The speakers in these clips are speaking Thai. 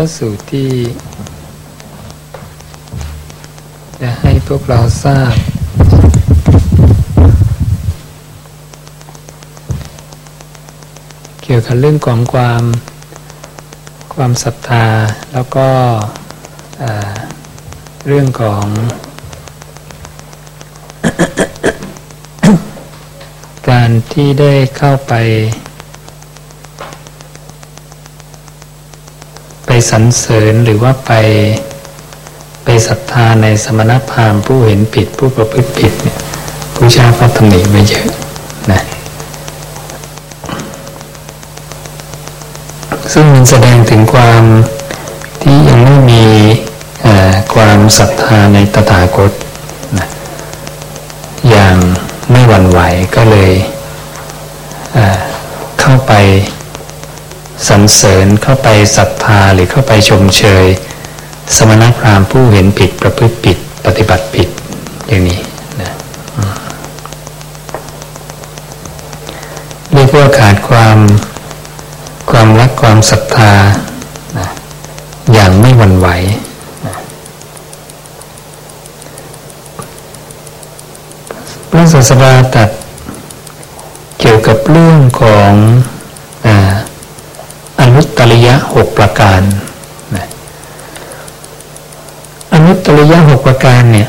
ระสูตรที่ จะให้พวกเราทราบ เกี่ยวกับเรื่องของความความศรัทธาแล้วก็เรื่องของการที่ได้เข้าไป ไป สรรเสริญหรือว่าไปไปศรัทธาในสมณพราหมณ์ผู้เห็นผิดผู้ประพฤติผิดเนี่ยผู้ชาพระตำหนิไว้เยอะนะซึ่งมันแสดงถึงความที่ยังไม่มีความศรัทธาในตถาคตนะอย่างไม่หวั่นไหวก็เลยเข้าไป สรรเสริญเข้าไปศรัทธาหรือเข้าไปชมเชย สมณพราหมณ์ผู้เห็นผิดประพฤติผิด ปฏิบัติผิดอย่างนี้นะเรียกว่าขาดความความรักความศรัทธานะอย่างไม่หวั่นไหวนะพระศาสดาตัดเกี่ยวกับเรื่องของ ยะหกประการนะอนุตริยะหกประการเนี่ย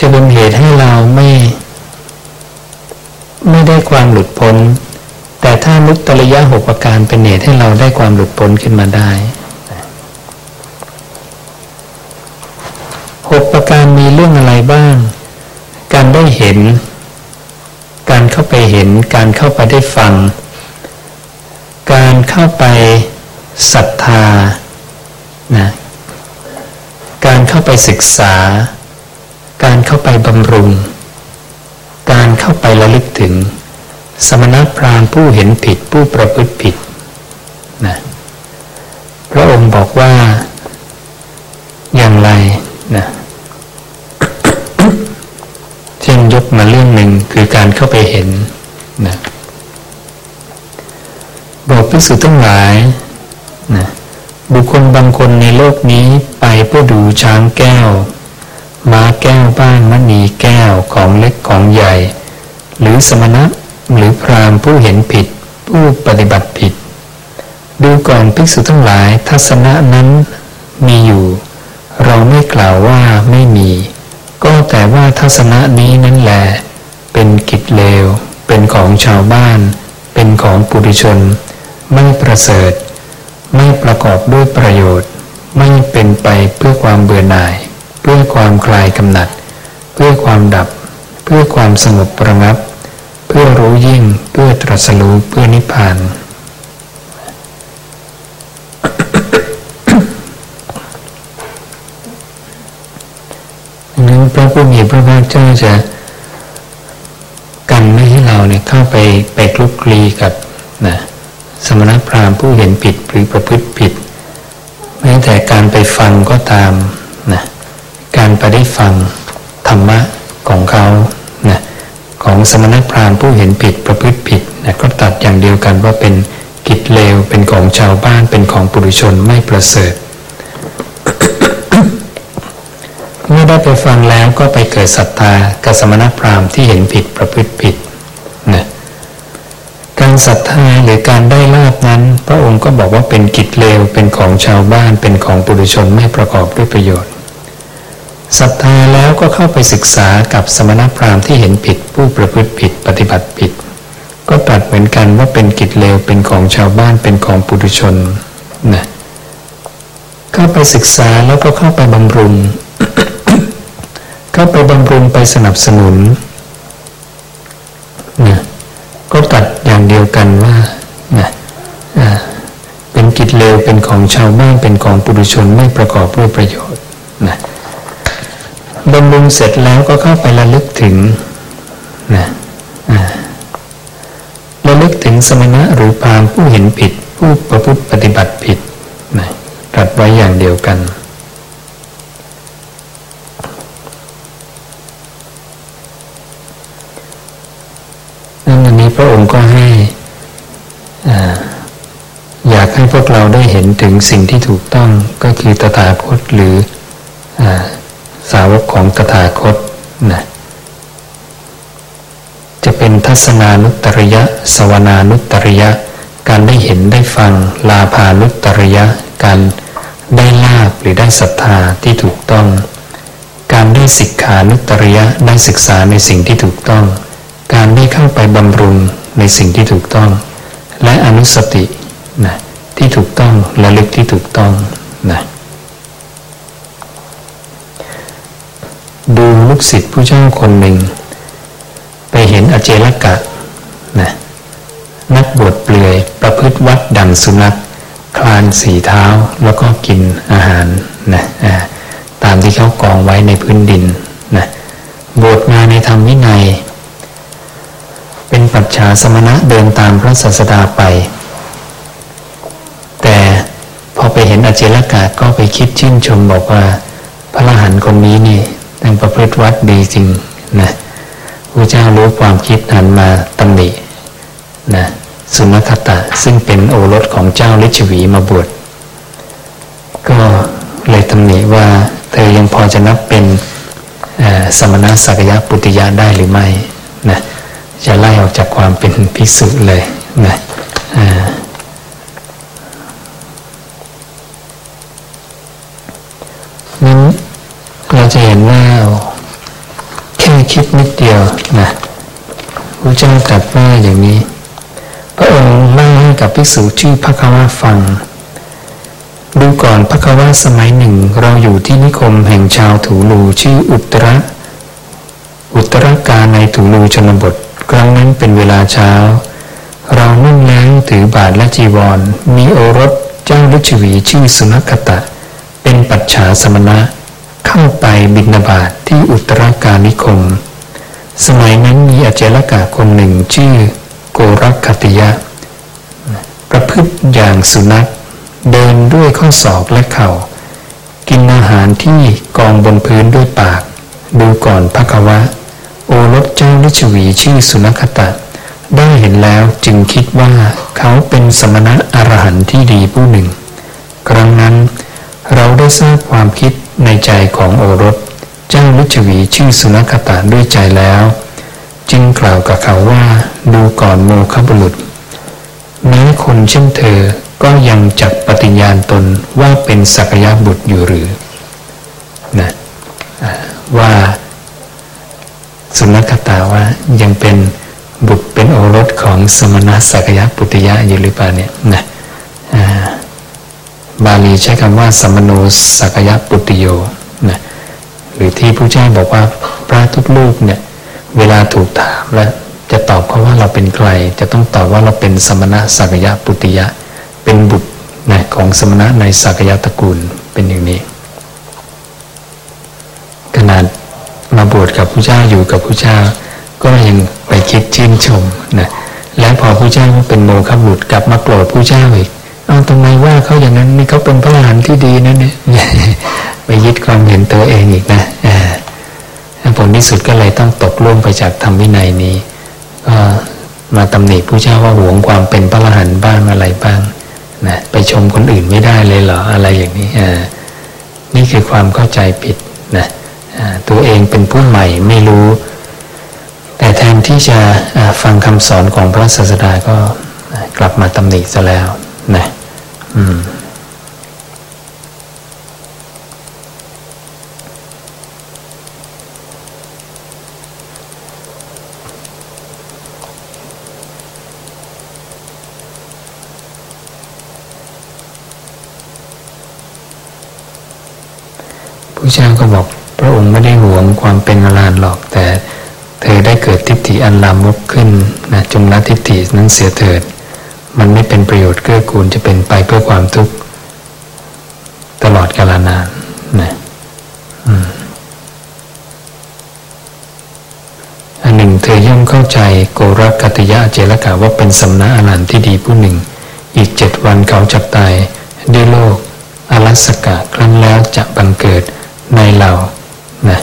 จะเป็นเหตุให้เราไม่ ไม่ได้ความหลุดพ้น แต่ถ้ามุตตริยะหกประการเป็นเหตุให้เราได้ความหลุดพ้นขึ้นมาได้หกประการมีเรื่องอะไรบ้าง การได้เห็น การเข้าไปเห็น การเข้าไปได้ฟัง เข้าไปศรัทธานะการเข้าไปศึกษา การเข้าไปบำรุง การเข้าไประลึกถึง สมณพราหมณ์ผู้เห็นผิดผู้ประพฤติผิดนะพระองค์บอกว่าอย่างไรนะเช่นยกมาเรื่องหนึ่งคือการเข้าไปเห็นนะ บอกพิสุทั้งหลายนะบุคคลบางคนในโลกนี้ไปเพื่อดูช้างแก้ว ม้าแก้วบ้านมณีแก้วของเล็กของใหญ่ หรือสมณะหรือพรามผู้เห็นผิด ผู้ปฏิบัติผิด ดูก่อนภิกษุทั้งหลายทัศนะนั้นมีอยู่ เราไม่กล่าวว่าไม่มี ก็แต่ว่าทัศนะนี้นั่นแหละเป็นกิจเลว เป็นของชาวบ้าน เป็นของปุถุชน ไม่ประเสริฐ ไม่ประกอบด้วยประโยชน์ ไม่เป็นไปเพื่อความเบื่อหน่าย เพื่อความคลายกำหนัด เพื่อความดับ เพื่อความสงบประงับ เพื่อรู้ยิ่งเพื่อตรัสรู้เพื่อนิพพานนั้นพระผู้มีพระภาคเจ้าจะกันไม่ให้เราเนี่ยเข้าไปไปคลุกคลีกับนะ มณพราหมณ์ผู้เห็นผิดหรือประพฤติผิดแม้แต่การไปฟังก็ตามนะการไปได้ฟังธรรมะของเขานะของสมณพราหมณ์ผู้เห็นผิดประพฤติผิดนะก็ตัดอย่างเดียวกันว่าเป็นกิจเลวเป็นของชาวบ้านเป็นของปุถุชนไม่ประเสริฐเมื่อได้ไปฟังแล้วก็ไปเกิดศรัทธากับสมณพราหมณ์ที่เห็นผิดประพฤติผิด การศรัทธาหรือการได้ลาบนั้น พระองค์ก็บอกว่าเป็นกิจเลวเป็นของชาวบ้านเป็นของปุถุชนไม่ประกอบด้วยประโยชน์ศรัทธาแล้วก็เข้าไปศึกษากับสมณพราหมณ์ที่เห็นผิด ผู้ประพฤติผิดปฏิบัติผิด ก็ตรัสเหมือนกันว่าเป็นกิจเลวเป็นของชาวบ้านเป็นของปุถุชนนะเข้าไปศึกษาแล้วก็เข้าไปบำรุง เข้าไปบำรุงไปสนับสนุนนะก็ตัดอย่างเดียว กันว่านะเป็นกิจเลวเป็นของชาวบ้านเป็นของปุถุชนไม่ประกอบด้วยประโยชน์นะบำรุงเสร็จแล้วก็เข้าไประลึกถึงนะระลึกถึงสมณะหรือพามผู้เห็นผิด ผู้ประพฤติปฏิบัติผิดนะตรัสไว้อย่างเดียวกันนั่นอันนี้พระองค์ก็ให้อยากให้ พ วกเราได้เห็นถึงสิ่งที่ถูกต้องก็คือตถาคตหรืออสาวกของตถาคตนะจะเป็นทัศนานุตริยะ สวนานุตริยะ การได้เห็นได้ฟังลาภานุตริยะ การได้ลาบหรือได้ศรัทธาที่ถูกต้อง การได้ศิกขานุตริยะได้ศึกษาในสิ่งที่ถูกต้อง การได้เข้าไปบำรุงในสิ่งที่ถูกต้อง และอนุสตินะ ที่ถูกต้องและลึกที่ถูกต้องนะดูลูกศิษย์ผู้เจ้าคนหนึ่ง ไปเห็นอเจลกะนะนักบวชเปลือยประพฤติวัดดังสุนัขคลานสีเท้าแล้วก็กินอาหารนะตามที่เขากองไว้ในพื้นดินนะบวชมาในธรรมวินัย เป็นปัจฉาสมณะเดินตามพระศาสดาไป แต่พอไปเห็นอเจลกาศก็ไปคิดชื่นชมบอกว่า พระอรหันต์คนนี้นี่ตั้งประพฤติวัดดีจริงนะพระเจ้ารู้ความคิดหันมาตำหนินะสุนัขตะซึ่งเป็นโอรสของเจ้าลิชวีมาบวชก็เลยตำหนิว่าเธอยังพอจะนับเป็นสมณะสักยะปุติยะได้หรือไม่นะจะไล่ออกจากความเป็นภิกษุเลยนะนั้นเรา จะเห็นว่าแค่คิดนิดเดียวนะพระเจ้าตรัสว่าอย่างนี้ พระองค์เล่าให้กับภิกษุชื่อพระคาวาฟัง ดูก่อนพระคาวาสมัยหนึ่ง เราอยู่ที่นิคมแห่งชาวถูลูชื่ออุตระ อุตรกาในถูลูชนบทครั้งนั้นเป็นเวลาเช้า เรานุ่งแล้งถือบาทและจีวร มีโอรสเจ้าลุชวีชื่อสุนัขตะ เป็นปัจฉาสมณะ เข้าไปบิณฑบาตทที่อุตรกานิคม สมัยนั้นมีอาเจลกาคนหนึ่งชื่อโกรักคติยะ ประพฤติอย่างสุนัข เดินด้วยข้อศอกและเข่า กินอาหารที่กองบนพื้นด้วยปาก ดูก่อนพระควะ โอรสเจ้าลิชวีชื่อสุนัขตะ ได้เห็นแล้วจึงคิดว่าเขาเป็นสมณะอรหันต์ที่ดีผู้หนึ่ง ครั้งนั้นเราได้ทราบความคิด ในใจของโอรสเจ้าลิชวีชื่อสุนัขตะด้วยใจแล้ว จึงกล่าวกับเขาว่าดูก่อนโมคบุรุษแม้คนเช่นเธอก็ยังจักปฏิญาณตนว่าเป็นสักยะบุตรอยู่หรือนะว่าสุนัขตาว่ายังเป็นบุตรเป็นโอรสของสมณะสักยะปุตยะอยู่หรือเปล่าเนี่ยนะ บาลีใช้คำว่าสมโนสักยะปุติโยนะหรือที่ผู้เจ้าบอกว่าพระทุกลูกเนี่ยเวลาถูกถามแล้วจะตอบเขาว่าเราเป็นใคร จะต้องตอบว่าเราเป็นสมณะสักยะปุติยะ เป็นบุตรนะของสมณะในสักยะตระกูลเป็นอย่างนี้ ขนาดมาบวชกับผู้เจ้าอยู่กับผู้เจ้า ก็ยังไปคิดชื่นชมนะแล้วพอผู้เจ้าเป็นโมฆะบุตรกลับมาโกรธผู้เจ้าอีก เอาทำไมว่าเขาอย่างนั้นนี่เขาเป็นพระอรหันต์ที่ดีนั่นเนี่ยไปยึดความเห็นตัวเองอีกนะผลที่สุดก็เลยต้องตกล่วงไปจากธรรมวินัยนี้ก็มาตำหนิผู้เจ้าว่าหวงความเป็นพระอรหันต์บ้างอะไรบ้างนะไปชมคนอื่นไม่ได้เลยเหรออะไรอย่างนี้นี่คือความเข้าใจผิดนะตัวเองเป็นผู้ใหม่ไม่รู้ แต่แทนที่จะฟังคำสอนของพระศาสดาก็กลับมาตำหนิซะแล้ว นะอืมพระเจ้าก็บอกพระองค์ไม่ได้หวงความเป็นอรหันต์หรอก แต่เธอได้เกิดทิฏฐิอันลามกขึ้นนะจงละทิฏฐินั้นเสียเถิด มันไม่เป็นประโยชน์เกื้อกูลจะเป็นไปเพื่อความทุกข์ตลอดกาลนานนะอันหนึ่งเธอย่อมเข้าใจโกรกกติยะเจรกาว่าเป็นสำนักอรหันต์ที่ดีผู้หนึ่ง อีกเจ็ดวันเขาจะตายด้วยโลกอลัสกะครั้นแล้วจะบังเกิดในเหล่านะ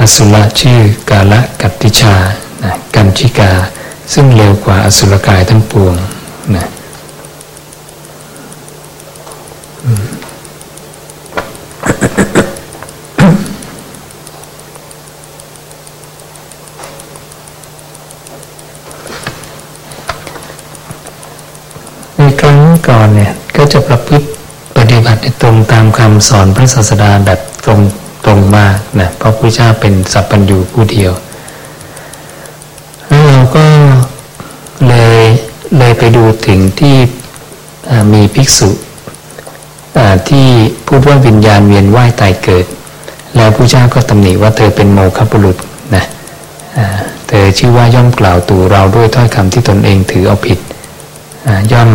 อสุรชื่อกาละกัตติชานะกันชิกา ซึ่งเร็วกว่าอสุรกายทั้งปวง นะในครั้งก่อนเนี่ย ก็จะประพฤติปฏิบัติตรงตามคำสอนพระศาสดาแบบตรงตรงมากนะเพราะพระเจ้าเป็นสัพพัญญูผู้เดียว ไปดูถึงที่มีภิกษุที่พูดว่าวิญญาณเวียนว่ายตายเกิด แล้วพระเจ้าก็ตำหนิว่าเธอเป็นโมฆะบุรุษนะเธอชื่อว่าย่อมกล่าวตู่เราด้วยถ้อยคำที่ตนเองถือเอาผิดย่อม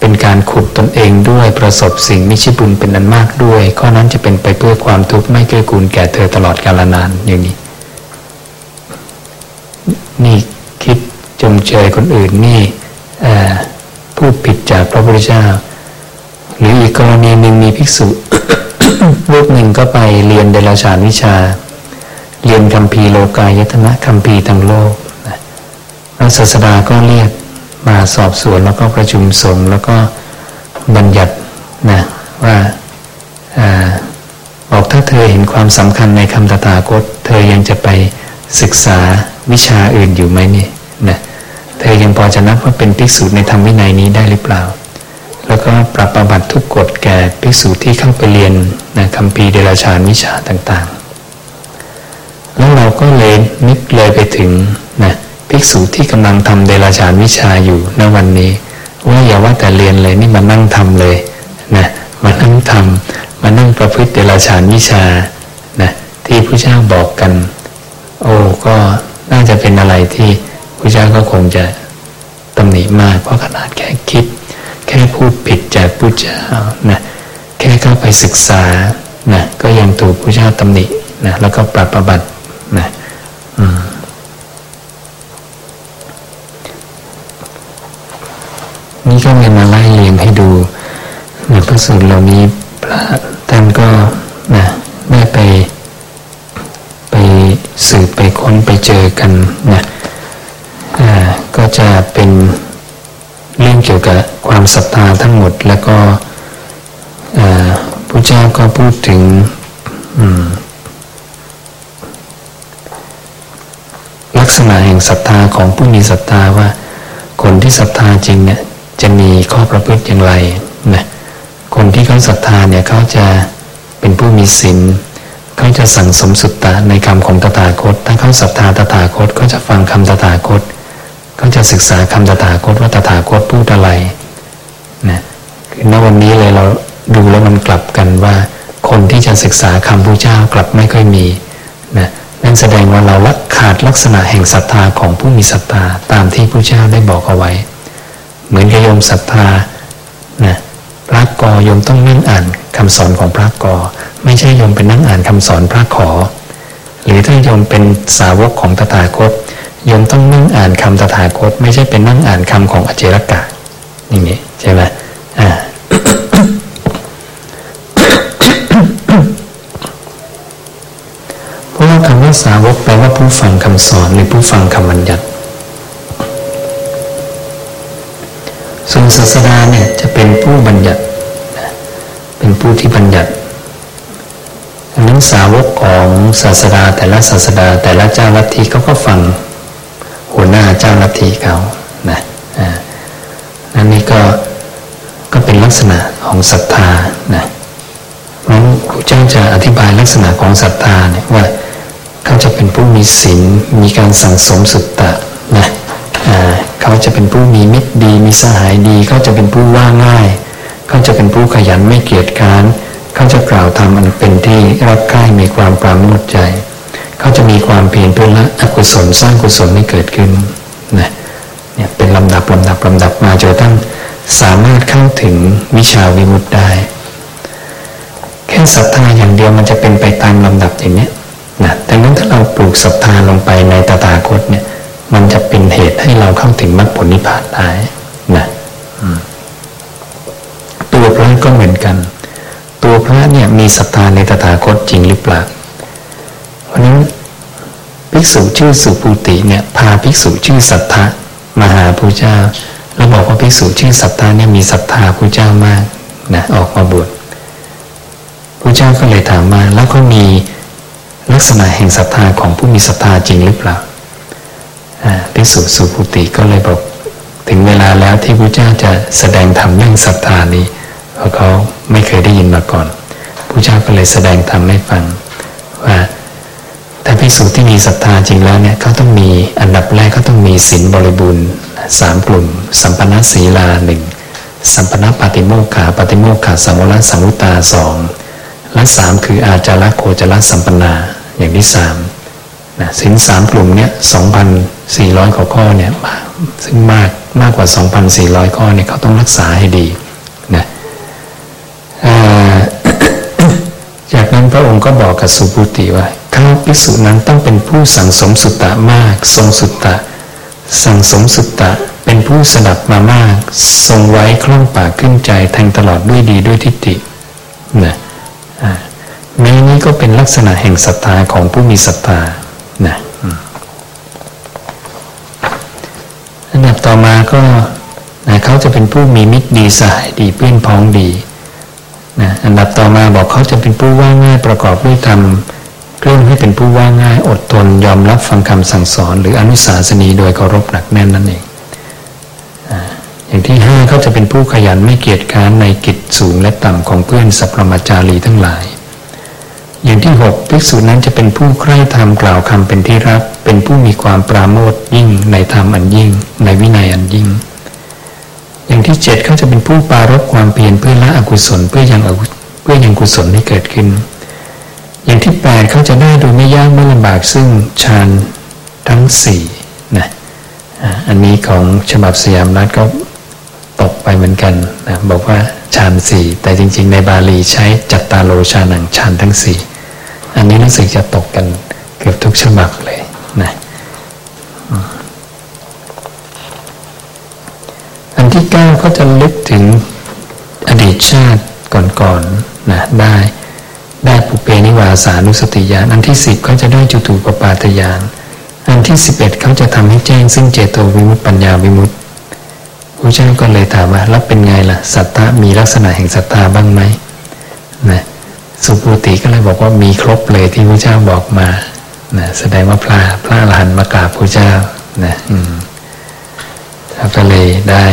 เป็นการขุดตนเองด้วยประสบสิ่งมิชิบุญเป็นอันมากด้วย ข้อนั้นจะเป็นไปเพื่อความทุกข์ไม่เกื้อกูลแก่เธอตลอดกาลนานอย่างนี้ นี่คิดจงเจยคนอื่นนี่ พูดผิดจากพระพุทธเจ้า หรืออีกกรณีหนึ่งมีภิกษุรูปหนึ่งก็ไปเรียนเดลฉานวิชา เรียนคำพีโลกายตนะคำพีทางโลกพระศาสดาก็เรียกมาสอบสวนแล้วก็ประชุมสงฆ์แล้วก็บัญญัตินะว่าอบอกถ้าเธอเห็นความสำคัญในคำตถาคต เธอยังจะไปศึกษาวิชาอื่นอยู่ไหมนี่นะ เธอยังพอจะนับว่าเป็นภิกษุในธรรมวินัยนี้ได้หรือเปล่า แล้วก็ปรับประบัติทุกกฎแก่ภิกษุที่เข้าไปเรียนนะคำพีเดรัจฉานวิชาต่างๆ แล้วเราก็เลยนึกเลยไปถึงนะภิกษุที่กำลังทำเดรัจฉานวิชาอยู่ณวันนี้ว่าอย่าว่าแต่เรียนเลยนี่มานั่งทำเลยนะมานั่งทำมานั่งประพฤติเดรัจฉานวิชานะที่พระเจ้าบอกกัน โอ้ก็น่าจะเป็นอะไรที่ พระเจ้าก็คงจะตำหนิมาก เพราะขนาดแค่คิด แค่พูดผิดจากพระเจ้านะแค่เข้าไปศึกษานะก็ยังถูกพระเจ้าตำหนินะแล้วก็ปรับประบัตินะอืมนี่ก็เลยมาไล่เรียงให้ดูในพระสูตรเหล่านี้พระท่านก็นะได้ไป ไปสืบไปค้นไปเจอกันนะ จะเป็นเรื่องเกี่ยวกับความศรัทธาทั้งหมด แล้วก็พระเจ้าก็พูดถึงลักษณะแห่งศรัทธาของผู้มีศรัทธาว่า คนที่ศรัทธาจริงเนี่ยจะมีข้อประพฤติอย่างไรนะคนที่เขาศรัทธาเนี่ยเขาจะเป็นผู้มีศีลเขาจะสั่งสมสุตตะในคำของตถาคต ถ้าเขาศรัทธาตถาคตเขาจะฟังคำตถาคตเขาจะศึกษาคำตถาคตว่าตถาคตพูดอะไรนะคือณวันนี้เลยเราดูแล้วมันกลับกันว่า คนที่จะศึกษาคำพระเจ้ากลับไม่ค่อยมีนะนั่นแสดงว่าเราละขาดลักษณะแห่งศรัทธาของผู้มีศรัทธาตามที่พระเจ้าได้บอกเอาไว้ เหมือนกับโยมศรัทธานะพระกอโยมต้องนั่งอ่านคำสอนของพระกอ ไม่ใช่โยมเป็นนั่งอ่านคำสอนพระขอ หรือถ้าโยมเป็นสาวกของตถาคต โยมต้องนั่งอ่านคำตถาคต ไม่ใช่เป็นนั่งอ่านคำของอเจรกะอย่างนี้ใช่ไหมอ่าเพราะว่าคำว่าสาวกแปลว่าผู้ฟังคำสอนหรือผู้ฟังคำบัญญัติส่วนศาสดาเนี่ยจะเป็นผู้บัญญัติ เป็นผู้ที่บัญญัติอันนั้นสาวกของศาสดาแต่ละศาสดาแต่ละเจ้าลัทธิเขาก็ฟัง หัวหน้าเจ้าลัทธิเขานะนั่นนี่ก็ก็เป็นลักษณะของศรัทธานะเพราะครูเจ้าจะอธิบายลักษณะของศรัทธาเนี่ยว่าเขาจะเป็นผู้มีศีลมีการสั่งสมสุตตะนะเขาจะเป็นผู้มีมิตรดี มีสหายดี เขาจะเป็นผู้ว่าง่าย เขาจะเป็นผู้ขยันไม่เกียจค้านเขาจะกล่าวทำอันเป็นที่รักใกล้มีความปราโมทใจ เขาจะมีความเพียรเพื่อละอกุศลสร้างกุศลให้เกิดขึ้นนะเนี่ยเป็นลำดับลำดับลำดับมาจนตั้งสามารถเข้าถึงวิชาวิมุตได้ แค่ศรัทธาอย่างเดียวมันจะเป็นไปตามลำดับอย่างนี้นะดังนั้นถ้าเราปลูกศรัทธาลงไปในตถาคตเนี่ยมันจะเป็นเหตุให้เราเข้าถึงมรรคผลนิพพานได้นะตัวพระก็เหมือนกัน ตัวพระเนี่ยมีศรัทธาในตถาคตจริงหรือเปล่าเพราะนั้น ภิกษุชื่อสุปูติเนี่ยพาภิกษุชื่อสัทธะมาหาพระเจ้า แล้วบอกว่าภิกษุชื่อสัทธะเนี่ยมีศรัทธาพระเจ้ามากนะออกมาบวชพระเจ้าก็เลยถามมาแล้วก็มีลักษณะแห่งศรัทธาของผู้มีศรัทธาจริงหรือเปล่าภิกษุสุภูติก็เลยบอกถึงเวลาแล้วที่พระเจ้าจะแสดงธรรมเรื่องศรัทธานี้เพราะเขาไม่เคยได้ยินมาก่อนพระเจ้าก็เลยแสดงธรรมให้ฟังว่า ถ้าพิสูจน์ที่มีศรัทธาจริงแล้วเนี่ยเขาต้องมีอันดับแรกเขาต้องมีศีลบริบูรณ์สามกลุ่ม สัมปนาศีลาหนึ่งสัมปนาปฏิโมกขาปฏิโมกขาสังวรสังวุตาสองและสามคืออาจาระโคจรสัมปนาอย่างที่สามนะสินสามกลุ่มเนี่ยสองพันสี่ร้อยข้อเนี่ยซึ่งมากมากกว่าสองพันสี่ร้อยข้อเนี่ยเขาต้องรักษาให้ดีนะจากนั้นพระองค์ก็บอกกับสุภูติว่า ข้าพิสุนั้นต้องเป็นผู้สั่งสมสุตตะมาก ทรงสุตตะ สั่งสมสุตตะเป็นผู้สดับมามาก ทรงไว้คล่องปากขึ้นใจแทงตลอดด้วยดีด้วยทิฏฐินะแม้นี้ก็เป็นลักษณะแห่งศรัทธาของผู้มีศรัทธานะอันดับต่อมาก็นะเขาจะเป็นผู้มีมิตรดีสหายดีเพื่อนพ้องดีนะอันดับต่อมาบอกเขาจะเป็นผู้ว่าง่ายประกอบด้วยธรรม เรื่องให้เป็นผู้ว่าง่ายอดทนยอมรับฟังคำสั่งสอน หรืออนุสาสนีโดยเคารพหนักแน่นนั่นเองอย่างที่ห้าเขาจะเป็นผู้ขยันไม่เกียจค้านในกิจสูงและต่ำของเพื่อนสัพพมจารีทั้งหลาย อย่างที่หกภิกษุนั้นจะเป็นผู้ใคร่ธรรมกล่าวคำเป็นที่รัก เป็นผู้มีความปราโมทยิ่งในธรรมอันยิ่ง ในวินัยอันยิ่ง อย่างที่เจ็ดเขาจะเป็นผู้ปารบความเพียรเพื่อละอกุศลเพื่อยังเพื่อยังกุศลให้เกิดขึ้น อย่างที่แปดเขาจะได้โดยไม่ยากไม่ลำบากซึ่งฌานทั้งสี่นะอันนี้ของฉบับสยามรัฐก็ตกไปเหมือนกันนะบอกว่าฌานสี่แต่จริง ๆ ในบาลีใช้จัตตาโลชานังฌานทั้งสี่อันนี้รู้สึกจะตกกันเกือบทุกฉบับเลยนะอันที่เก้าก็จะลึกถึงอดีตชาติก่อนๆนะได้ ได้ปุเพนิวาสานุสติญาณอันที่สิบก็จะได้จุตูปปาตญาณอันที่สิบเอ็ดเขาจะทำให้แจ้งซึ่งเจโตวิมุตติปัญญาวิมุตติพระเจ้าก็เลยถามว่าแล้วเป็นไงล่ะสัตตะมีลักษณะแห่งสัตตาบ้างไหมนะสุภูติก็เลยบอกว่ามีครบเลยที่พระเจ้าบอกมานะแสดงว่าพระพระอรหันต์มากราบพระเจ้านะอืมก็เลยได้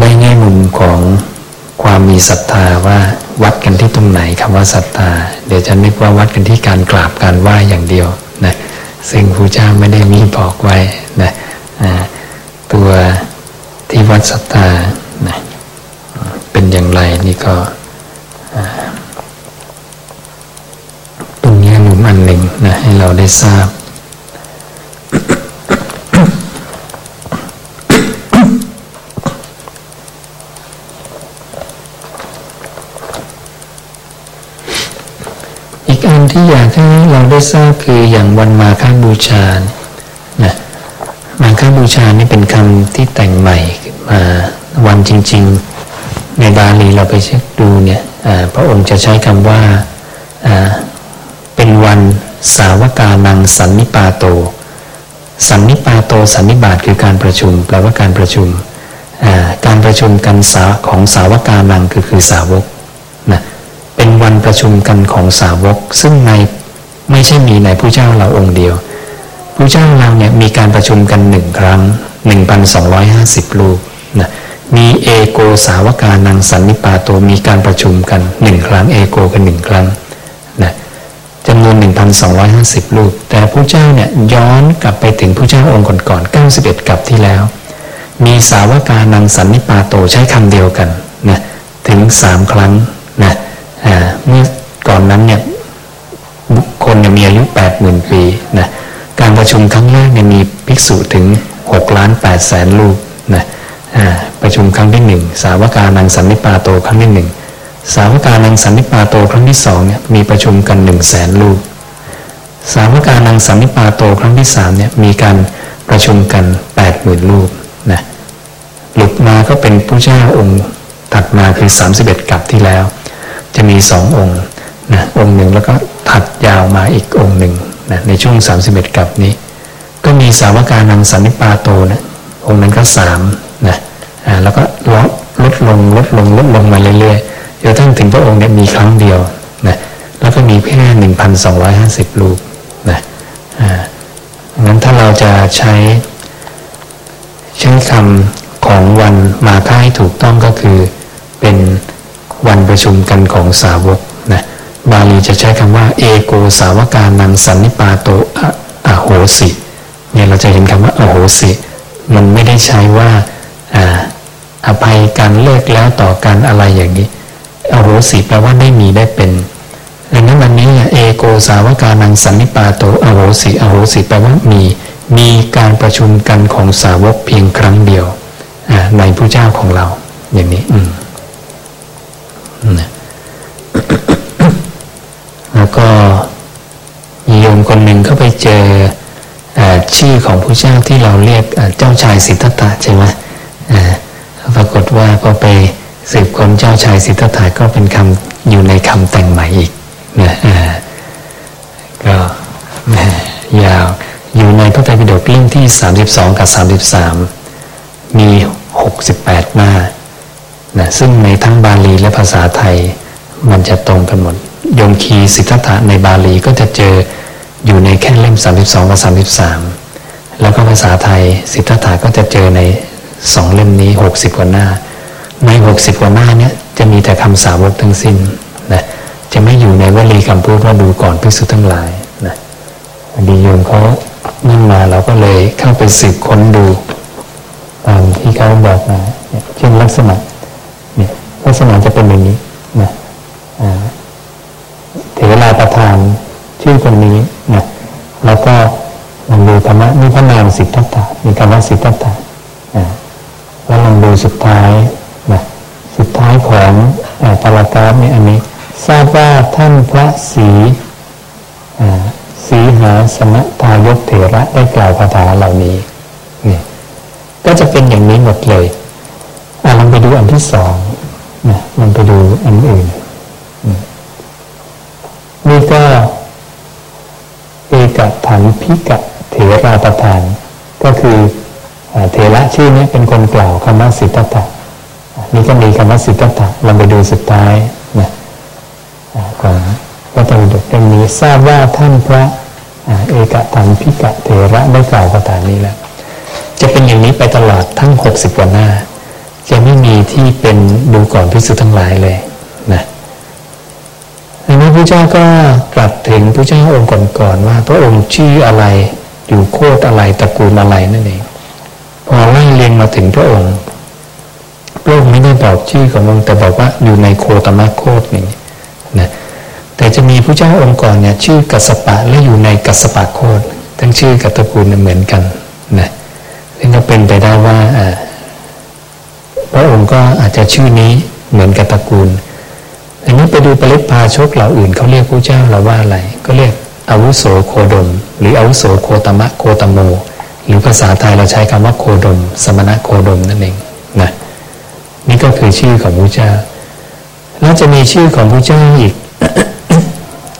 ได้แง่มุมของ ความมีศรัทธาว่าวัดกันที่ตรงไหนคำว่าศรัทธา เดี๋ยวจะนึกว่าวัดกันที่การกราบการไหว้อย่างเดียวนะซึ่งพระเจ้าไม่ได้มีบอกไว้นะตัวที่วัดศรัทธานะเป็นอย่างไรนี่ก็ตรงนี้มุมอันหนึ่งนะให้เราได้ทราบ อีกอัน ที่อยากให้เราได้ทราบคืออย่างวันมาฆบูชานะมาฆบูชานี่เป็นคำที่แต่งใหม่มาวันจริง ๆ ในบาลีเราไปเช็คดูเนี่ยพระองค์จะใช้คำว่าเป็นวันสาวกานังสันนิปาโต สันนิปาโตสันนิบาตคือการประชุมแปลว่าการประชุมการประชุมกันสาของสาวกานังคือคือสาวกนะ เป็นวันประชุมกันของสาวก ซึ่งในไม่ใช่มีในผู้เจ้าเราองค์เดียวผู้เจ้าเราเนี่ยมีการประชุมกันหนึ่งครั้งหนึ่งพันสองร้อยห้าสิบรูปนะมีเอโกสาวกานังสันนิปาโตมีการประชุมกันหนึ่งครั้งเอโกกันหนึ่งครั้งนะจำนวนหนึ่งพันสองร้อยห้าสิบรูป แต่ผู้เจ้าเนี่ยย้อนกลับไปถึงผู้เจ้าองค์ก่อนๆเก้าสิบเอ็ดกับที่แล้ว มีสาวกานังสันนิปาโตใช้คำเดียวกันนะถึงสามครั้งนะ เมื่อก่อนนั้นเนี่ยบุคคลมีอายุแปดหมื่นปีนะการประชุมครั้งแรกเนี่ยมีภิกษุถึงหกล้านแปดแสนลูกนะประชุมครั้งที่หนึ่งสาวกานังสันนิปาโตครั้งที่หนึ่งสาวกานังสันนิปาโตครั้งที่สองเนี่ยมีประชุมกันหนึ่งแสนลูกสาวกานังสันนิปาโตครั้งที่สามเนี่ยมีการประชุมกันแปดหมื่นลูกนะหลุดมาก็เป็นผู้เจ้าองค์ถัดมาคือสามสิบเอ็ดกับที่แล้ว จะมีสององค์นะองค์หนึ่งแล้วก็ถัดยาวมาอีกองค์หนึ่งนะในช่วง 31กับนี้ ก็มีสาวกานังสันนิปาโตนะองค์นั้นก็สามนะอ่าแล้วก็ลดลดลงลดลงลดลงมาเรื่อยๆจนทั้งถึงพระองค์เนี่ยมีครั้งเดียวนะแล้วก็มีแค่หนึ่งพันสองร้อยห้าสิบลูกนะอ่างั้นถ้าเราจะใช้ช้คำของวันมาค่ายถูกต้องก็คือเป็น วันประชุมกันของสาวกนะบาลีจะใช้คำว่า เอโกสาวกานังสันนิปาโตอโหสิเนี่ยเราจะเห็นคำว่าอโหสิมันไม่ได้ใช้ว่าอภัยการเลิกแล้วต่อกันอะไรอย่างนี้อโหสิแปลว่าได้มีได้เป็นดังนั้นวันนี้เอโกสาวกานังสันนิปาโตอโหสิอโหสิแปลว่ามีมีการประชุมกันของสาวกเพียงครั้งเดียวในพระเจ้าของเราอย่างนี้อืม แล้วก็มีโยมคนหนึ่งเข้าไปเจอชื่อของพระเจ้าที่เราเรียกเจ้าชายสิทธัตถะใช่ไหมปรากฏว่าพอไปสืบคนเจ้าชายสิทธัตถะก็เป็นคำอยู่ในคำแต่งใหม่อีกนะก็ยาวอยู่ในพระไตรปิฎกเล่มที่ 32 กับ 33 มี 68 หน้า นะซึ่งในทั้งบาลีและภาษาไทยมันจะตรงกันหมดยมคีสิทธัตถะในบาลีก็จะเจออยู่ในแค่เล่ม 32กับ33 แล้วก็ภาษาไทยสิทธัตถะก็จะเจอในสองเล่มนี้ 60 กว่าหน้า ใน 60 กว่าหน้าเนี้ยจะมีแต่คำสาวกทั้งสิ้นนะจะไม่อยู่ในวลีคำพูดว่าดูก่อนพิสุทั้งหลายนะดีโยมเขานั่งมาเราก็เลยเข้าไปสืบค้นดูตามที่เขาบอกมาเช่นลักษณะ ลักษณะจะเป็นอย่างนี้นะเถราประธานชื่อคนนี้นะแล้วก็ลองดูธรรมะนี่พระนามสิทธัตถะมีคำว่าสิทธัตถะแล้วลองดูสุดท้ายนะสุดท้ายของปารากราฟเนี่ยอันนี้ทราบว่าท่านพระศรีสีหาสมทายกเถระได้กล่าวคาถาเหล่านี้นี่ก็จะเป็นอย่างนี้หมดเลยอ่าลองไปดูอันที่สอง นะลองไปดูอันอื่น นี่ก็เอกถันพิกะเถราประธาน ก็คือเถระชื่อนี้เป็นคนกล่าวคำว่าสิทธัตถะนี่ก็มีคำว่าสิทธัตถะลองไปดูสุดท้ายนะของพระตรีปิฎกนี้ทราบว่าท่านพระเอกถันพิกะเถระได้กล่าวคาถานี้แล้วจะเป็นอย่างนี้ไปตลอดทั้งหกสิบกว่าหน้า จะไม่มีที่เป็นดูก่อนพิสุทั้งหลายเลยนะอันนี้พระเจ้าก็กลับถึงพระเจ้าองค์ก่อนๆว่า พระองค์ชื่ออะไรอยู่โคตรอะไรตระกูลอะไรนั่นเองพอไล่เรียงมาถึงพระองค์พระองค์ไม่ได้บอกชื่อขององค์แต่บอกว่าอยู่ในโคตมะโคตนี่นะแต่จะมีพระเจ้าองค์ก่อนเนี่ยชื่อกัสปะและอยู่ในกัสปะโคตทั้งชื่อกับตระกูลเหมือนกันนะซึ่งก็เป็นไปได้ว่า พระองค์ก็อาจจะชื่อนี้เหมือนกับตระกูล อันนี้ไปดูปริพาชกเหล่าอื่นเขาเรียกพระเจ้าเราว่าอะไร ก็เรียกอาวุโสโคดม หรืออาวุโสโคตมะโคตโม หรือภาษาไทยเราใช้คำว่าโคดม สมณะโคดมนั่นเองนะนี่ก็คือชื่อของพระเจ้าแล้วจะมีชื่อของพระเจ้าอีก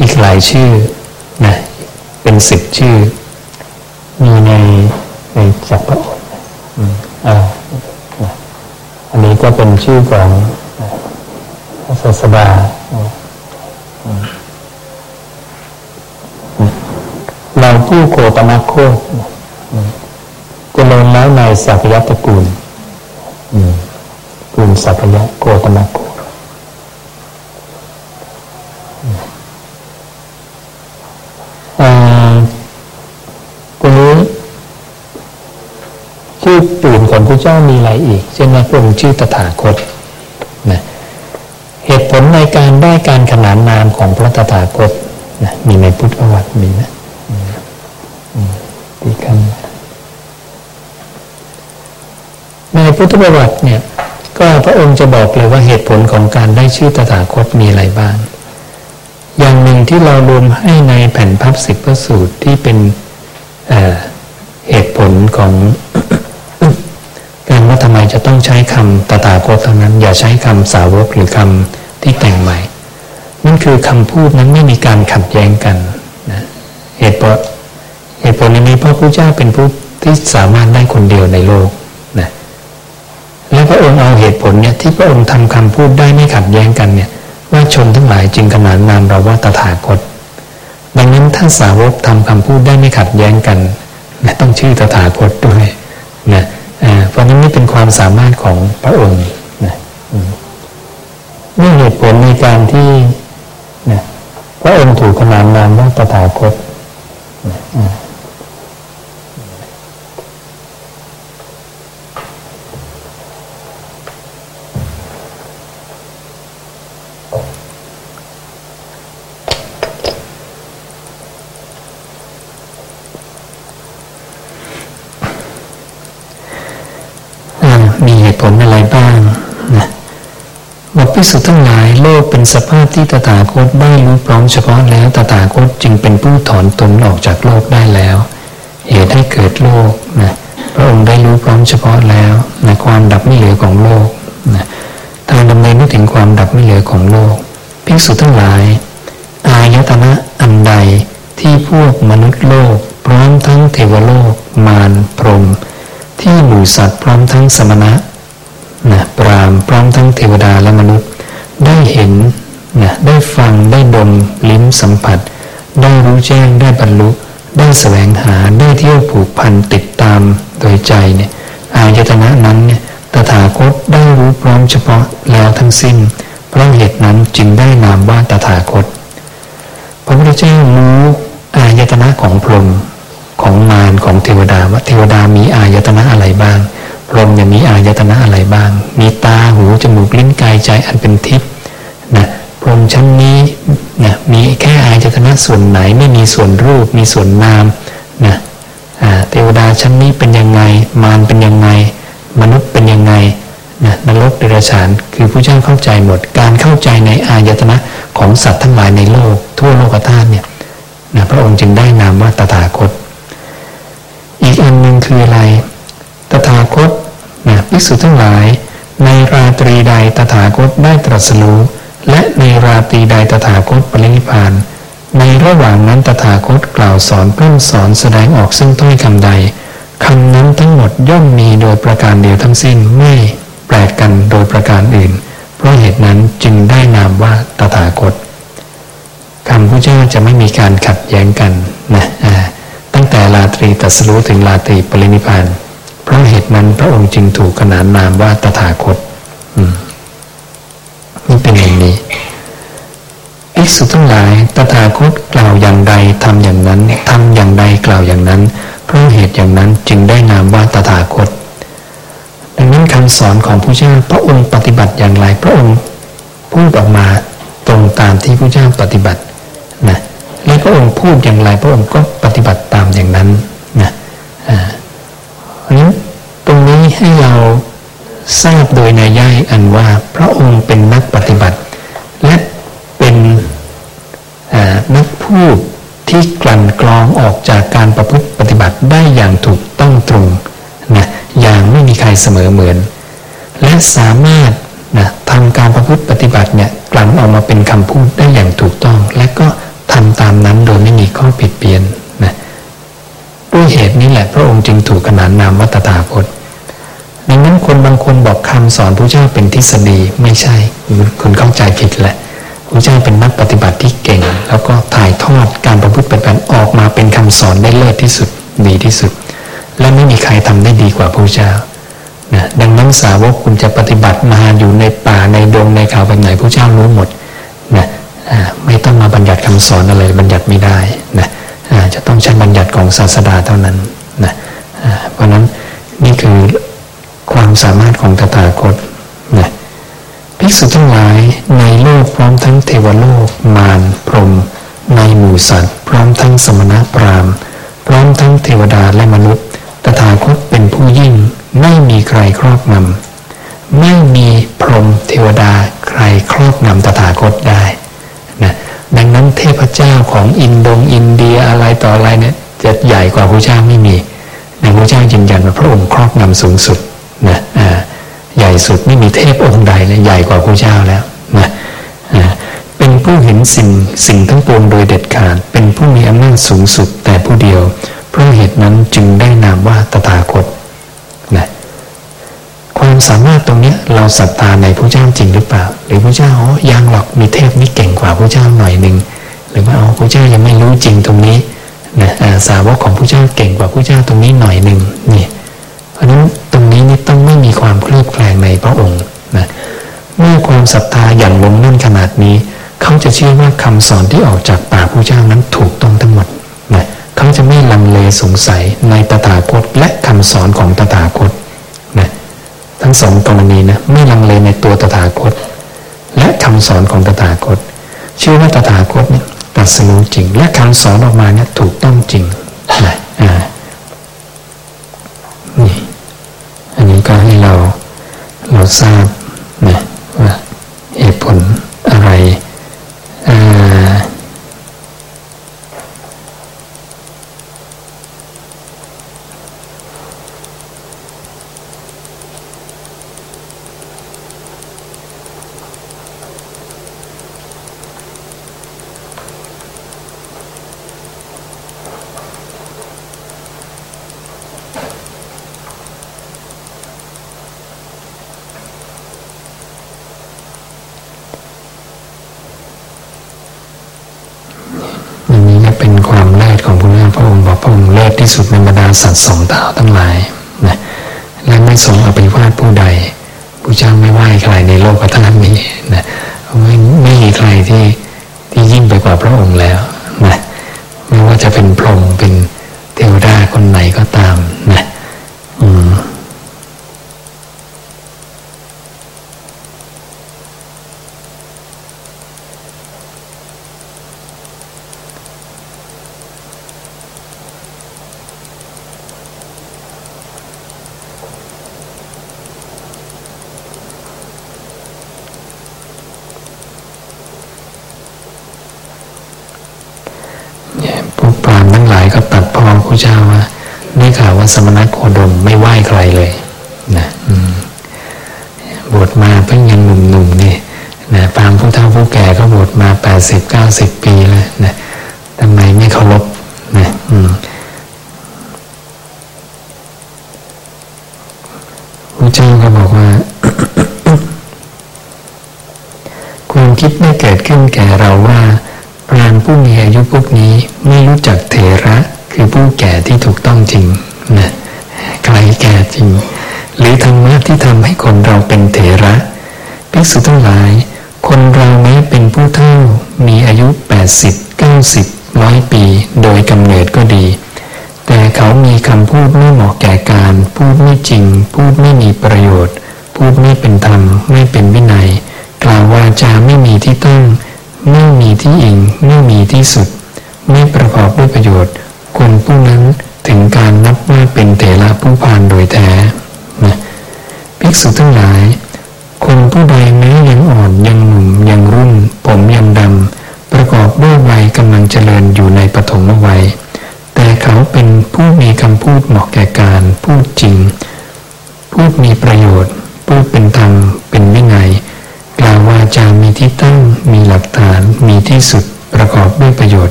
อีกหลายชื่อนะเป็นสิบชื่อ มีในในจักรพรรดิอ่า อันนี้ก็เป็นชื่อของศาสดาเราผู้โคตมะโคตจะลงแล้วในสักยะตระกูลกลุ่มสักยะโคตมะโคตัวนี้ชื่อตื่นของ พระเจ้ามีอะไรอีก เช่นว่าพระองค์ชื่อตถาคตนะเหตุผลในการได้การขนานนามของพระตถาคตนะมีในพุทธประวัติมีนะตีกันในพุทธประวัติเนี่ยก็พระองค์จะบอกเลยว่าเหตุผลของการได้ชื่อตถาคตมีอะไรบ้าง อย่างหนึ่งที่เรารวมให้ในแผ่นพับสิบพระสูตรที่เป็นเหตุผลของ การว่าทำไมจะต้องใช้คำตถาคตเท่านั้น อย่าใช้คำสาวกหรือคำที่แต่งใหม่นั่นคือคำพูดนั้นไม่มีการขัดแย้งกันนะเหตุผลเหตุผลนี้พระพระเจ้าเป็นผู้ที่สามารถได้คนเดียวในโลกนะและพระองค์เอาเหตุผลเนี่ยที่พระองค์ทำคำพูดได้ไม่ขัดแย้งกันเนี่ยว่าชนทั้งหลายจึงขนานนามเราว่าตถาคต ดังนั้นถ้าสาวกทำคำพูดได้ไม่ขัดแย้งกันและต้องชื่อตถาคตด้วยนะ เพราะนั่นไม่เป็นความสามารถของพระองค์นะนี่เหตุผลในการที่นะพระองค์ถูกขนานนามว่าตถาคตนะ บอกพิสุทั้งหลายโลกเป็นสภาพที่ตถาคตได้รู้พร้อมเฉพาะแล้วตถาคตจึงเป็นผู้ถอนตนออกจากโลกได้แล้ว เหตุให้เกิดโลกนะพระองค์ได้รู้พร้อมเฉพาะแล้วนะความดับไม่เหลือของโลกนะทางดำเนินไปถึงความดับไม่เหลือของโลกภิกษุทั้งหลาย อายตนะอันใดที่พวกมนุษย์โลก พร้อมทั้งเทวโลก มารพรหมที่หมู่สัตว์พร้อมทั้งสมณะ นะปรามพร้อมทั้งเทวดาและมนุษย์ ได้เห็นนะได้ฟังได้ดมลิ้มสัมผัส ได้รู้แจ้งได้บรรลุได้แสวงหาได้เที่ยวผูกพันติดตามโดยใจเนี่ยอายตนะนั้นเนี่ยตถาคตได้รู้พร้อมเฉพาะแล้วทั้งสิ้น เพราะเหตุนั้นจึงได้นามว่าตถาคต พระพุทธเจ้ารู้อายตนะของพรหมของมารของเทวดาว่าเทวดามีอายตนะอะไรบ้าง พรหมเนี่ยมีอายตนะอะไรบ้าง มีตาหูจมูกลิ้นกายใจอันเป็นทิพย์นะพรมชั้นนี้นะมีแค่อายตนะส่วนไหนไม่มีส่วนรูป มีส่วนนามนะเทวดาชั้นนี้เป็นยังไง มารเป็นยังไง มนุษย์เป็นยังไงนะนรกเดรัจฉานคือผู้เจ้าเข้าใจหมด การเข้าใจในอายตนะของสัตว์ทั้งหลายในโลก ทั่วโลกธาตุเนี่ยนะพระองค์จึงได้นามว่าตถาคต อีกอันหนึ่งคืออะไร ถาคตนะภิกษุทั้งหลาย ในราตรีใดตถาคตได้ตรัสรู้และในราตรีใดตถาคตปรินิพาน ในระหว่างนั้นตถาคตกล่าวสอนเพื่อสอนแสดงออกซึ่งถ้อยคำใดคำนั้นทั้งหมดย่อมมีโดยประการเดียวทั้งสิ้นไม่แปลกกันโดยประการอื่น เพราะเหตุนั้นจึงได้นามว่าตถาคตคำพระเจ้าจะไม่มีการขัดแย้งกันนะตั้งแต่ลาตรีตัสรู้ถึงลาตรีปรินิพาน เพราะเหตุนั้นพระองค์จึงถูกขนานนามว่าตถาคตนี่เป็นอย่างนี้ภิกษุทั้งหลายตถาคตกล่าวอย่างใดทำอย่างนั้นทำอย่างใดกล่าวอย่างนั้น เพราะเหตุอย่างนั้นจึงได้นามว่าตถาคต ดังนั้นคำสอนของพระเจ้าพระองค์ปฏิบัติอย่างไรพระองค์พูดออกมาตรงตามที่พระเจ้าปฏิบัตินะและพระองค์พูดอย่างไรพระองค์ก็ปฏิบัติตามอย่างนั้น ให้เราทราบโดยในย่ายอันว่าพระองค์เป็นนักปฏิบัติ และเป็นนักพูดที่กลั่นกรองออกจากการประพฤติปฏิบัติได้อย่างถูกต้องตรงนะอย่างไม่มีใครเสมอเหมือน และสามารถนะทำการประพฤติปฏิบัติเนี่ยกลั่นออกมาเป็นคำพูดได้อย่างถูกต้อง และก็ทำตามนั้นโดยไม่มีข้อผิดเพี้ยนนะด้วยเหตุนี้แหละพระองค์จึงถูกขนานนามวัตถาคต ดังนั้นคนบางคนบอกคำสอนพระเจ้าเป็นทฤษฎีไม่ใช่ คุณเข้าใจผิดแหละพระเจ้าเป็นนักปฏิบัติที่เก่ง แล้วก็ถ่ายทอดการประพฤติปฏิบัติออกมาเป็นคำสอนได้เลิศที่สุดดีที่สุด และไม่มีใครทำได้ดีกว่าพระเจ้านะดังนั้นสาวกคุณจะปฏิบัติมาอยู่ในป่าในดงในเขาแบบไหนพระเจ้ารู้หมดนะไม่ต้องมาบัญญัติคำสอนอะไรบัญญัติไม่ได้นะจะต้องใช้บัญญัติของศาสดาเท่านั้นนะเพราะนั้นนี่คือ ความสามารถของตถาคตนะภิกษุทั้งหลายในโลกพร้อมทั้งเทวโลก มารพรหมในหมู่สัตว์ พร้อมทั้งสมณะพราหมณ์ พร้อมทั้งเทวดาและมนุษย์ ตถาคตเป็นผู้ยิ่งไม่มีใครครอบงำไม่มีพรหมเทวดาใครครอบงำตถาคตได้นะดังนั้นเทพเจ้าของอินโดงอินเดียอะไรต่ออะไรเนี่ยจะใหญ่กว่าพระเจ้าไม่มีในพระเจ้ายืนยันว่าพระองค์ครอบงำสูงสุด นะใหญ่สุดไม่มีเทพองค์ใดเลยใหญ่กว่าพระเจ้าแล้วนะเป็นผู้เห็นสิ่งสิ่งทั้งปวงโดยเด็ดขาด เป็นผู้มีอำนาจสูงสุดแต่ผู้เดียว เพราะเหตุนั้นจึงได้นามว่าตถาคตนะความสามารถตรงนี้เราศรัทธาในพระเจ้าจริงหรือเปล่า หรือพระเจ้าอ๋อยังหรอกมีเทพนี่เก่งกว่าพระเจ้าหน่อยหนึ่งหรือว่าอ๋อพระเจ้ายังไม่รู้จริงตรงนี้นะสาวกของพระเจ้าเก่งกว่าพระเจ้าตรงนี้หน่อยหนึ่งนี่เพราะนั้น รงนี้นี่ต้องไม่มีความคลงในพระองค์นะเมื่อความศรัทธาอย่างลงมั่นขนาดนี้ เขาจะเชื่อว่าคำสอนที่ออกจากปากพระเจ้านั้นถูกต้องทั้งหมดนะเขาจะไม่ลังเลสงสัยในตถาคตและคำสอนของตถาคตนะทั้งสองกรณีนะไม่ลังเลในตัวตถาคต และคำสอนของตถาคต เชื่อว่าตถาคตเนี่ยตรัสรู้จริง และคำสอนออกมาเนี่ยถูกต้องจริงนะอ่านี่ ก็ให้เราเราทราบนะว่าเหตุผลอะไรอ่าอย่างนี้ก็เป็นความเลิศของพระพุทธพระองค์บอกพระองค์เลิศ ที่สุดในบรรดาสัตว์สองเท้าทั้งหลายนะและไม่ทรงอภิวาทผู้ใดผู้เจ้าไม่ไหว้ใครในโลกธาตุนี้นะไม่ไม่มีใครที่ที่ยิ่งไปกว่าพระองค์แล้วนะไม่ว่าจะเป็นพรหมเป็น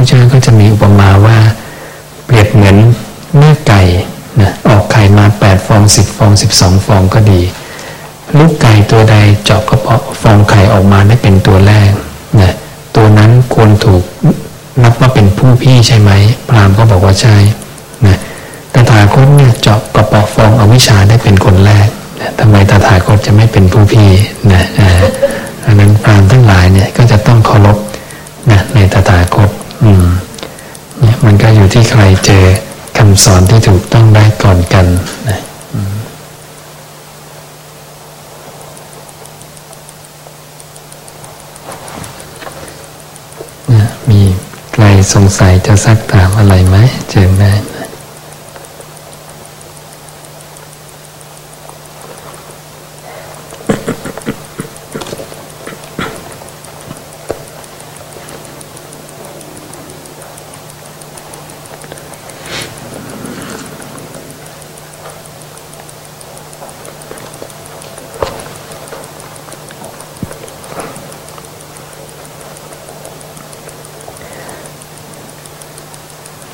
พระเจ้าก็จะมีอุปมาว่า เปรียบเหมือนเมื่อไก่นะออกไข่มาแปดฟองสิบฟองสิบสองฟองก็ดี ลูกไก่ตัวใดเจาะกระเพาะฟองไข่ออกมาได้เป็นตัวแรกนะตัวนั้นควรถูกนับว่าเป็นผู้พี่ใช่ไหมพราหมณ์ก็บอกว่าใช่นะตถาคตเนี่ยเจาะกระเปาะฟองอวิชชาได้เป็นคนแรกนะทำไมตถาคตจะไม่เป็นผู้พี่นะอันนั้นพราหมณ์ทั้งหลายเนี่ยก็จะต้องเคารพนะในตถาคต เนี่ยมันก็อยู่ที่ใครเจอคำสอนที่ถูกต้องได้ก่อนกันนะมีใครสงสัยจะซักถามอะไรไหมเจอได้นะ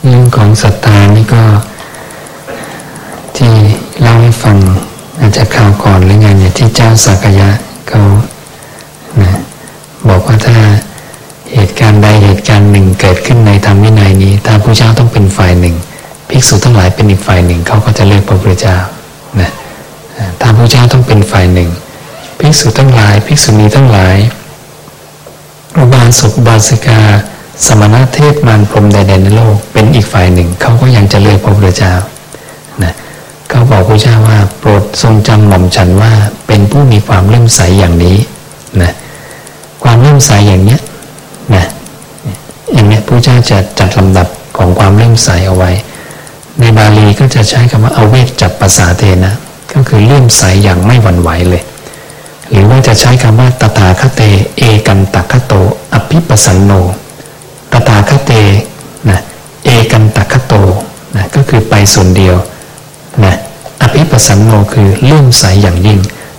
เรื่องของศรัทธานี่ก็ ที่เล่าให้ฟังอาจจะข่าวก่อนหรือไงเนี่ยที่เจ้า สักยะเขานะบอกว่าถ้าเหตุการณ์ใดเหตุการณ์หนึ่งเกิดขึ้นในธรรมวินัยนี้ ถ้าพระเจ้าต้องเป็นฝ่ายหนึ่งภิกษุทั้งหลายเป็นอีกฝ่ายหนึ่งเขาก็จะเลือกพระพุทธเจ้านะถ้าพระเจ้าต้องเป็นฝ่ายหนึ่งภิกษุทั้งหลายภิกษุณีทั้งหลายอุบาสกบาสิกา สมณะเทศมารพรมใดๆในโลก เป็นอีกฝ่ายหนึ่งเขาก็ยังจะเลือกพระพุทธเจ้านะเขาบอกพระเจ้าว่าโปรดทรงจำหม่อมฉันว่า เป็นผู้มีความเลื่อมใสอย่างนี้นะความเลื่อมใสอย่างเนี้ยนะอย่างเนี้ยพระเจ้าจะจัดลำดับของความเลื่อมใสเอาไว้ ในบาลีก็จะใช้คำว่าเอาเวกจับภาษาเทนะ ก็คือเลื่อมใสอย่างไม่หวั่นไหวเลย หรือว่าจะใช้คำว่าตถาคเต เอกันตคโต อภิปสันโนตถาคเตนะเอกันตคโตนะก็คือไปส่วนเดียวนะอภิปสันโนคือเลื่อมใสอย่างยิ่ง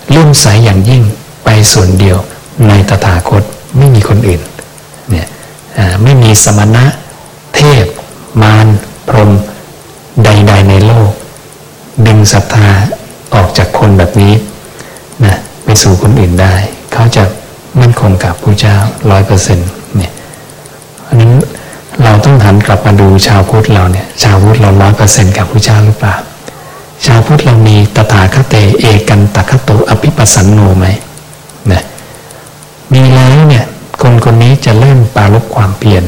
เลื่อมใสอย่างยิ่งไปส่วนเดียวในตถาคตไม่มีคนอื่นเนี่ยไม่มีสมณะเทพ มารพรหมใด ๆ ในโลก ดึงศรัทธาออกจากคนแบบนี้นะไปสู่คนอื่นได้ เขาจะมั่นคงกับพระเจ้าร้อยเปอร์เซ็นต์เนี่ยเพราะนั้นเราต้องหันกลับมาดูชาวพุทธเราเนี่ยชาวพุทธเราร้อยเปอร์เซ็นต์กับพระเจ้าหรือเปล่า ชาวพุทธเรามีตถาคเตเอกันตคโตอภิปัสสันโนไหมนะมีแล้วเนี่ยคนคนนี้จะเริ่มปาลบความเพียร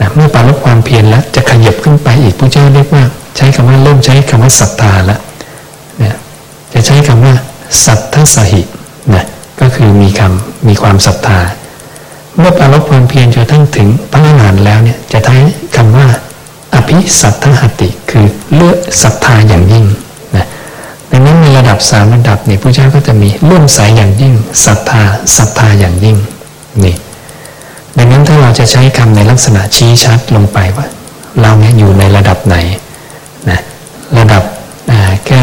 นะเมื่อปาลบความเพียรแล้วจะขยับขึ้นไปอีกพระเจ้าเรียกว่า ใช้คำว่าเริ่มใช้คำว่าศรัทธาแล้วเนี่ยจะใช้คำว่าสัทธสหินะก็คือมีคำมีความศรัทธา เมื่อปาลบความเพียรจนทั้งถึงพระอรหันต์แล้วเนี่ยจะใช้คำว่าอภิสัทธหติ คือเลือกศรัทธาอย่างยิ่ง ดังนั้นในระดับสามระดับเนี่ยพระเจ้าก็จะมีเลื่อมใสอย่างยิ่งศรัทธาศรัทธาอย่างยิ่งนี่ดังนั้นถ้าเราจะใช้คำในลักษณะชี้ชัดลงไปว่า เราเนี่ยอยู่ในระดับไหนนะระดับแค่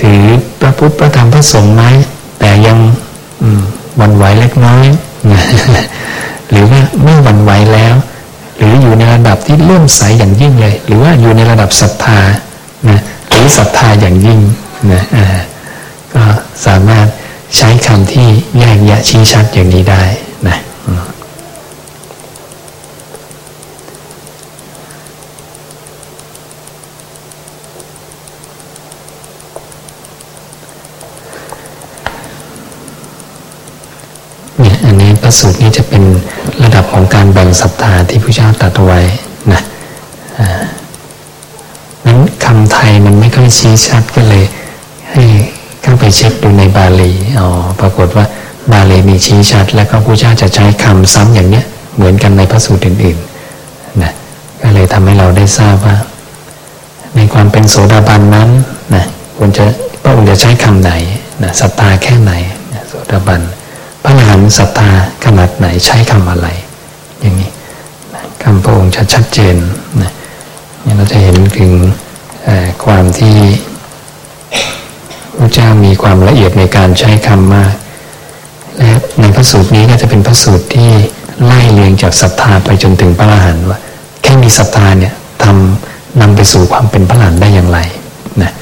ถือพระพุทธพระธรรมพระสงฆ์ไหมแต่ยังวันไหวเล็กน้อยนะหรือว่าไม่วันไหวแล้ว หรืออยู่ในระดับที่เลื่อมใสอย่างยิ่งเลย หรือว่าอยู่ในระดับศรัทธานะ หรือศรัทธาอย่างยิ่งนะก็สามารถใช้คำที่แยกแยะชี้ชัดอย่างนี้ได้นะเนี่ยอันนี้ประสูตรนี้จะเป็นระดับของการแบ่งศรัทธาที่พระเจ้าตรัสไว้นะ คำไทยมันไม่ค่อยชี้ชัดก็เลย ให้เข้าไปเช็คดูในบาลีอ๋อปรากฏว่าบาลีมีชี้ชัด แล้วก็พระเจ้าจะใช้คำซ้ำอย่างเนี้ยเหมือนกันในพระสูตรอื่นๆนะก็เลยทำให้เราได้ทราบว่า ในความเป็นโสดาบันนั้นนะควรจะพระองค์จะใช้คำไหนนะศรัทธาแค่ไหนนะโสดาบันพระอรหันต์ศรัทธาขนาดไหนใช้คำอะไร อย่างนี้คำพระองค์จะชัดเจนนะเราจะเห็นถึง ความที่พระเจ้ามีความละเอียดในการใช้คำมาก และในพระสูตรนี้ก็จะเป็นพระสูตรที่ไล่เรียงจากศรัทธาไปจนถึงพระอรหันต์ว่า แค่มีศรัทธาเนี่ยทำนำไปสู่ความเป็นพระอรหันต์ได้อย่างไรนะ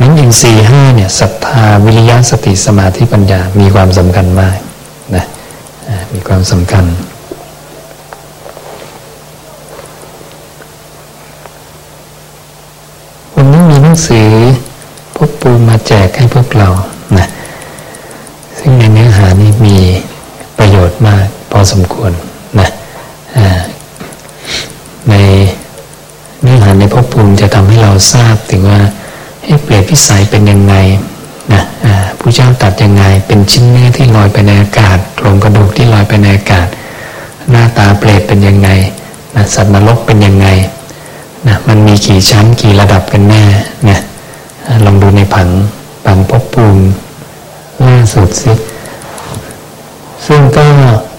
นั้นอินทรีห้าเนี่ยศรัทธาวิริยะสติสมาธิปัญญามีความสำคัญมากนะมีความสำคัญวันนี้มีหนั งสือพบปูมาแจกให้พวกเรานะซึ่งในเนื้อหานี้มีประโยชน์มากพอสมควรนะในเนื้อหาในพบปูมจะทำให้เราทราบถึงว่าให้เปลี่ยนพิสัยเป็นยังไงนะผู้เจ้าตัดยังไง เป็นชิ้นเนื้อที่ลอยไปในอากาศโครงกระดูกที่ลอยไปในอากาศ หน้าตาเปรตเป็นยังไงนะสัตว์นรกเป็นยังไง นะมันมีกี่ชั้นกี่ระดับกันแน่นะลองดูในผังผังพบปูนล่าสุดสิซึ่งก็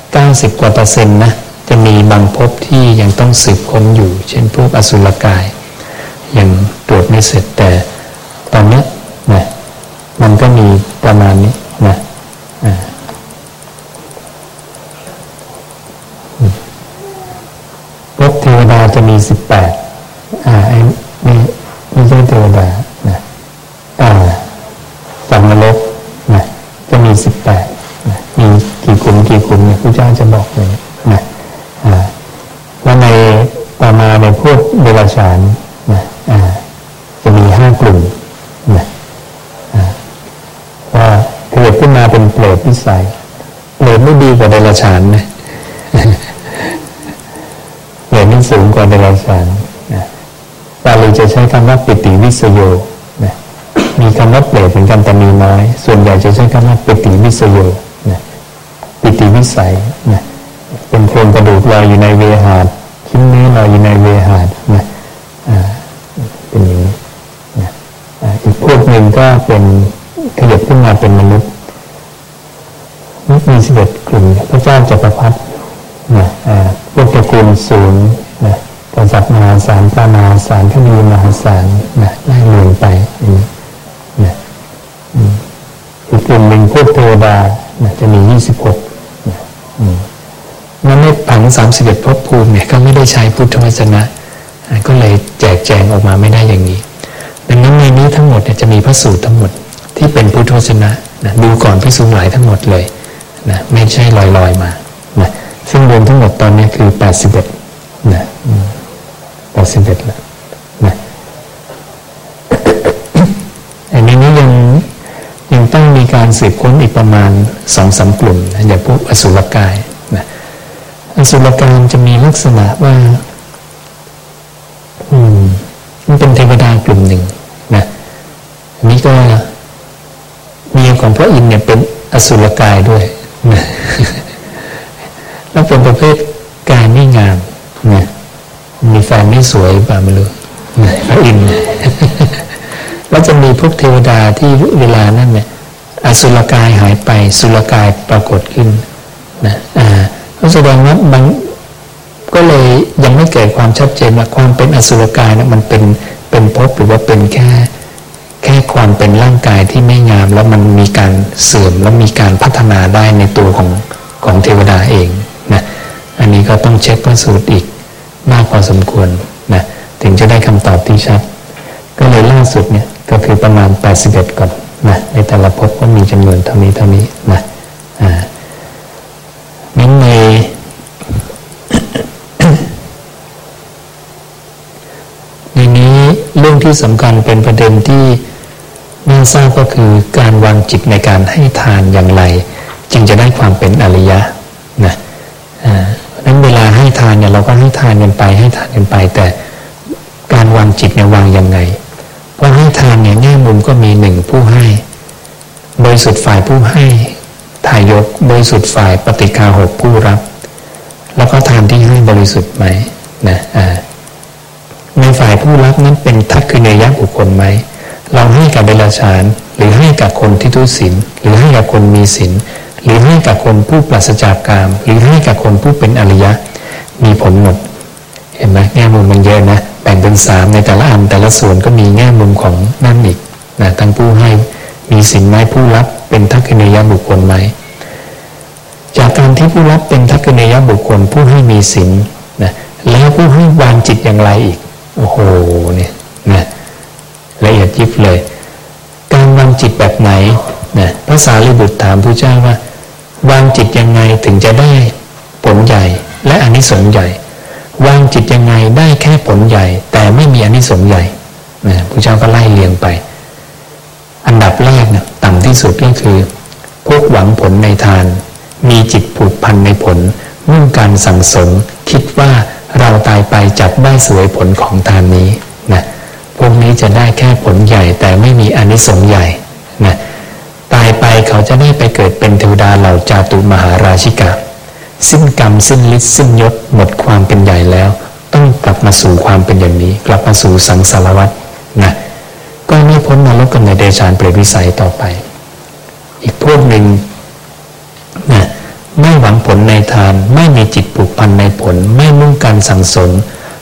90กว่าเปอร์เซ็นต์นะจะมีบางพบที่ยังต้องสืบค้นอยู่ เช่นพวกอสุรกาย ยังตรวจไม่เสร็จแต่ตอนนี้นะมันก็มีประมาณนี้นะพบเทวดาจะมี 18 ไอ้นี่ไม่ใช่เทวดานะอ่าสัมมลกนะจะมีสิบแปดนะมีกี่กลุ่มกี่กลุ่มเนี่ยพระเจ้าจะบอกเลยนะอ่าแล้วในต่อมาในพวกเดรัจฉานนะอ่าจะมีห้ากลุ่มนะว่าเกิดขึ้นมาเป็นเปรตพิสัยเปรตไม่ดีกว่าเดรัจฉานนะ คำว่าปิติวิสโยนะมีคำว่าเปรตเหมือนกันแต่มีน้อย ส่วนใหญ่จะใช้คำว่าปิติวิสโยนะปิติวิสัยนะเป็นโครงกระดูกลอยอยู่ในเวหาชิ้นนี้ลอยอยู่ในเวหานะเป็นอย่างนี้นะอีกพวกหนึ่งก็เป็นขยับขึ้นมาเป็นมนุษย์มีสิบเอ็ดกลุ่มพระเจ้าจักรพรรดินะพวกตระกูลศูนย์ ษัตริย์มหาศาลปานาศาลคดีมหาศาลนะไล่เรียงไปนะอีกกลุ่มหนึ่งพวกเทวดานะจะมียี่สิบหกนั่นในผังสามสิบเอ็ดภพภูมิเนี่ยก็ไม่ได้ใช้พุทธวจนะ ก็เลยแจกแจงออกมาไม่ได้อย่างนี้ ดังนั้นในนี้ทั้งหมดเนี่ยจะมีพระสูตรทั้งหมดที่เป็นพุทธวจนะนะดูก่อนพิสูจน์หลายทั้งหมดเลยนะไม่ใช่ลอยๆมานะซึ่งรวมทั้งหมดตอนนี้คือแปดสิบเอ็ดนะ สิบเอ็ดแล้วนะอันนี้ยังยังต้องมีการสืบค้นอีกประมาณสองสากลุ่มนะอย่างพวกอสุรกายนะอสุรกายจะมีลักษณะว่า อืม มันเป็นเทวดากลุ่มหนึ่งนะอันนี้ก็เมียของพระอินทร์เนี่ยเป็นอสุรกายด้วยนะแล้วเป็นประเภทกายไม่งามนะ มีแฟนไม่สวยป่าไม่รู้พระอินทร์แล้วจะมีพวกเทวดาที่เวลานั้นเนี่ยอสุรกายหายไปสุรกายปรากฏขึ้นนะอ่าแสดงว่าบางก็เลยยังไม่เกิดความชัดเจนว่าความเป็นอสุรกายนะมันเป็นเป็นภพหรือว่าเป็นแค่แค่ความเป็นร่างกายที่ไม่งาม แล้วมันมีการเสื่อมแล้วมีการพัฒนาได้ในตัวของของเทวดาเองนะอันนี้ก็ต้องเช็คพระสูตรอีก มากพอสมควรนะถึงจะได้คำตอบที่ชัด ก็เลยล่าสุดเนี่ยก็คือประมาณ 81 ก่อนนะในแต่ละภพก็มีจำนวนเท่านี้เท่านี้นะอ่านั้นในในนี้เรื่องที่สำคัญเป็นประเด็นที่น่าทราบก็คือการวางจิตในการให้ทานอย่างไร จึงจะได้ความเป็นอริยะนะ นั้นเวลาให้ทานเนี่ยเราก็ให้ทานกันไปให้ทานกันไป แต่การวางจิตเนี่ยวางยังไงเพราะให้ทานเนี่ยแง่มุมก็มีหนึ่งผู้ให้บริสุทธิ์ฝ่ายผู้ให้ทายกบริสุทธิ์ฝ่ายปฏิคาหกผู้รับ แล้วก็ทานที่ให้บริสุทธิ์ไหมนะอ่าในฝ่ายผู้รับนั้นเป็นทักคือเนยบุคคลไหมเราให้กับเบลชานหรือให้กับคนที่ทุศีลหรือให้กับคนมีศีล หรือให้กับคนผู้ปราศจากกาม หรือให้กับคนผู้เป็นอริยะ มีผลหมด เห็นไหมแง่มุมมันเยอะนะแบ่งเป็นสามในแต่ละอันแต่ละส่วนก็มีแง่มุมของนั่นอีกนะทั้งผู้ให้มีศีลไหมผู้รับเป็นทักษิณยบุคคลไหมจากการที่ผู้รับเป็นทักษิณยบุคคล ผู้ให้มีศีลนะแล้วผู้ให้วางจิตอย่างไรอีกโอ้โหเนี่ยนะละเอียดยิบเลย การวางจิตแบบไหนนะพระสารีบุตรถามพระเจ้าว่า วางจิตยังไงถึงจะได้ผลใหญ่ และอนิสงส์ใหญ่ วางจิตยังไงได้แค่ผลใหญ่ แต่ไม่มีอนิสงส์ใหญ่นะพระเจ้าก็ไล่เลียงไป อันดับแรกนะต่ำที่สุดก็คือพวกหวังผลในทาน มีจิตผูกพันในผลมุ่งการสั่งสมคิดว่าเราตายไปจับได้สวยผลของทานนี้นะพวกนี้จะได้แค่ผลใหญ่แต่ไม่มีอนิสงส์ใหญ่นะ ตายไปเขาจะได้ไปเกิดเป็นเทวดาเหล่าจาตุมหาราชิกาสิ้นกรรมสิ้นฤทธิ์สิ้นยศหมดความเป็นใหญ่แล้ว ต้องกลับมาสู่ความเป็นอย่างนี้ กลับมาสู่สังสารวัฏนะก็ไม่พ้นนรกกับในเดชานเปรตวิสัยต่อไป อีกพวกหนึ่งนะไม่หวังผลในทาน ไม่มีจิตผูกพันในผล ไม่มุ่งการสั่งสม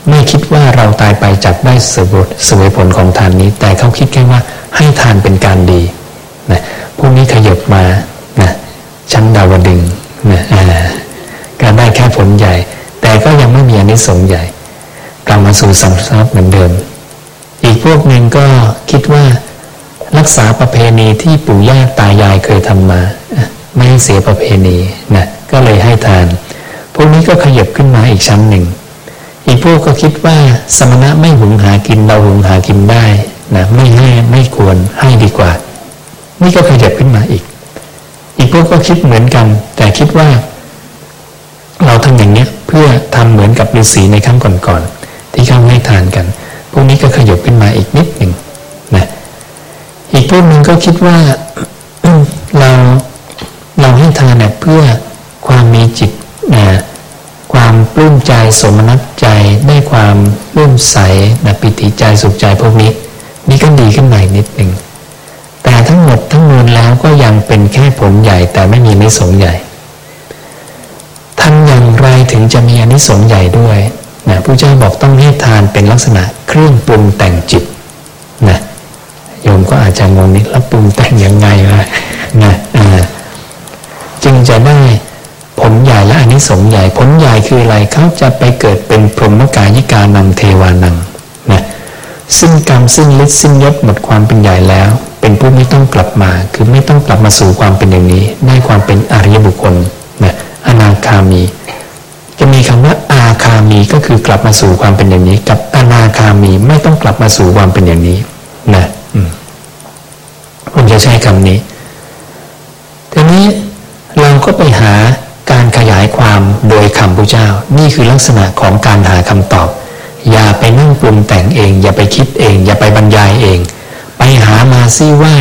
ไม่คิดว่าเราตายไปจักได้สวยผลของทานนี้ แต่เขาคิดแค่ว่าให้ทานเป็นการดีนะ พวกนี้ขยับมานะชั้นดาวดึงนะการได้แค่ผลใหญ่ แต่ก็ยังไม่มีอนิสงส์ใหญ่กลับมาสู่สังสารเหมือนเดิม อีกพวกหนึ่งก็คิดว่ารักษาประเพณีที่ปู่ย่าตายายเคยทำมา ไม่เสียประเพณีนะก็เลยให้ทาน พวกนี้ก็ขยับขึ้นมาอีกชั้นหนึ่ง อีกพวกก็คิดว่าสมณะไม่หุงหากินเราหุงหากินได้นะไม่ให้ไม่ควรให้ดีกว่า นี่ก็ขยับขึ้นมาอีก อีกพวกก็คิดเหมือนกัน แต่คิดว่า เราทำอย่างนี้เพื่อทำเหมือนกับฤาษีในครั้งก่อนๆที่เขาให้ทานกัน พวกนี้ก็ขยับขึ้นมาอีกนิดหนึ่งนะอีกพวกหนึ่งก็คิดว่าเราเราให้ทานเนี่ยเพื่อความมีจิตนะความปลื้มใจสมนัตใจได้ความปลื้มใสนะปิติใจสุขใจพวกนี้ นี่ก็ดีขึ้นมานิดหนึ่ง ทั้งหมดทั้งมวลแล้วก็ยังเป็นแค่ผลใหญ่แต่ไม่มีนิสงใหญ่ทำอย่างไรถึงจะมีอนิสงส์ใหญ่ด้วยนะผู้เจ้าบอกต้องให้ทานเป็นลักษณะเครื่องปรุงแต่งจิตนะโยมก็อาจจะงงนิดแล้วปรุงแต่งยังไงวะนะจึงจะได้ผลใหญ่และอนนี้สงใหญ่ผลใหญ่คืออะไรเขาจะไปเกิดเป็นพรหมกายิกานังเทวานังนะซึ่งกรรมซึ่งฤทธิ์ซึ่งยศหมดความเป็นใหญ่แล้ว เป็นผู้ไม่ต้องกลับมา คือไม่ต้องกลับมาสู่ความเป็นอย่างนี้ ได้ความเป็นอริยบุคคลนะอนาคามี จะมีคำว่าอาคามีก็คือกลับมาสู่ความเป็นอย่างนี้ กับอนาคามีไม่ต้องกลับมาสู่ความเป็นอย่างนี้นะผมจะใช้คำนี้ทีนี้เราก็ไปหาการขยายความโดยคำพระเจ้า นี่คือลักษณะของการหาคำตอบ อย่าไปนั่งปรุงแต่งเอง อย่าไปคิดเอง อย่าไปบรรยายเอง ไปหามาซิว่า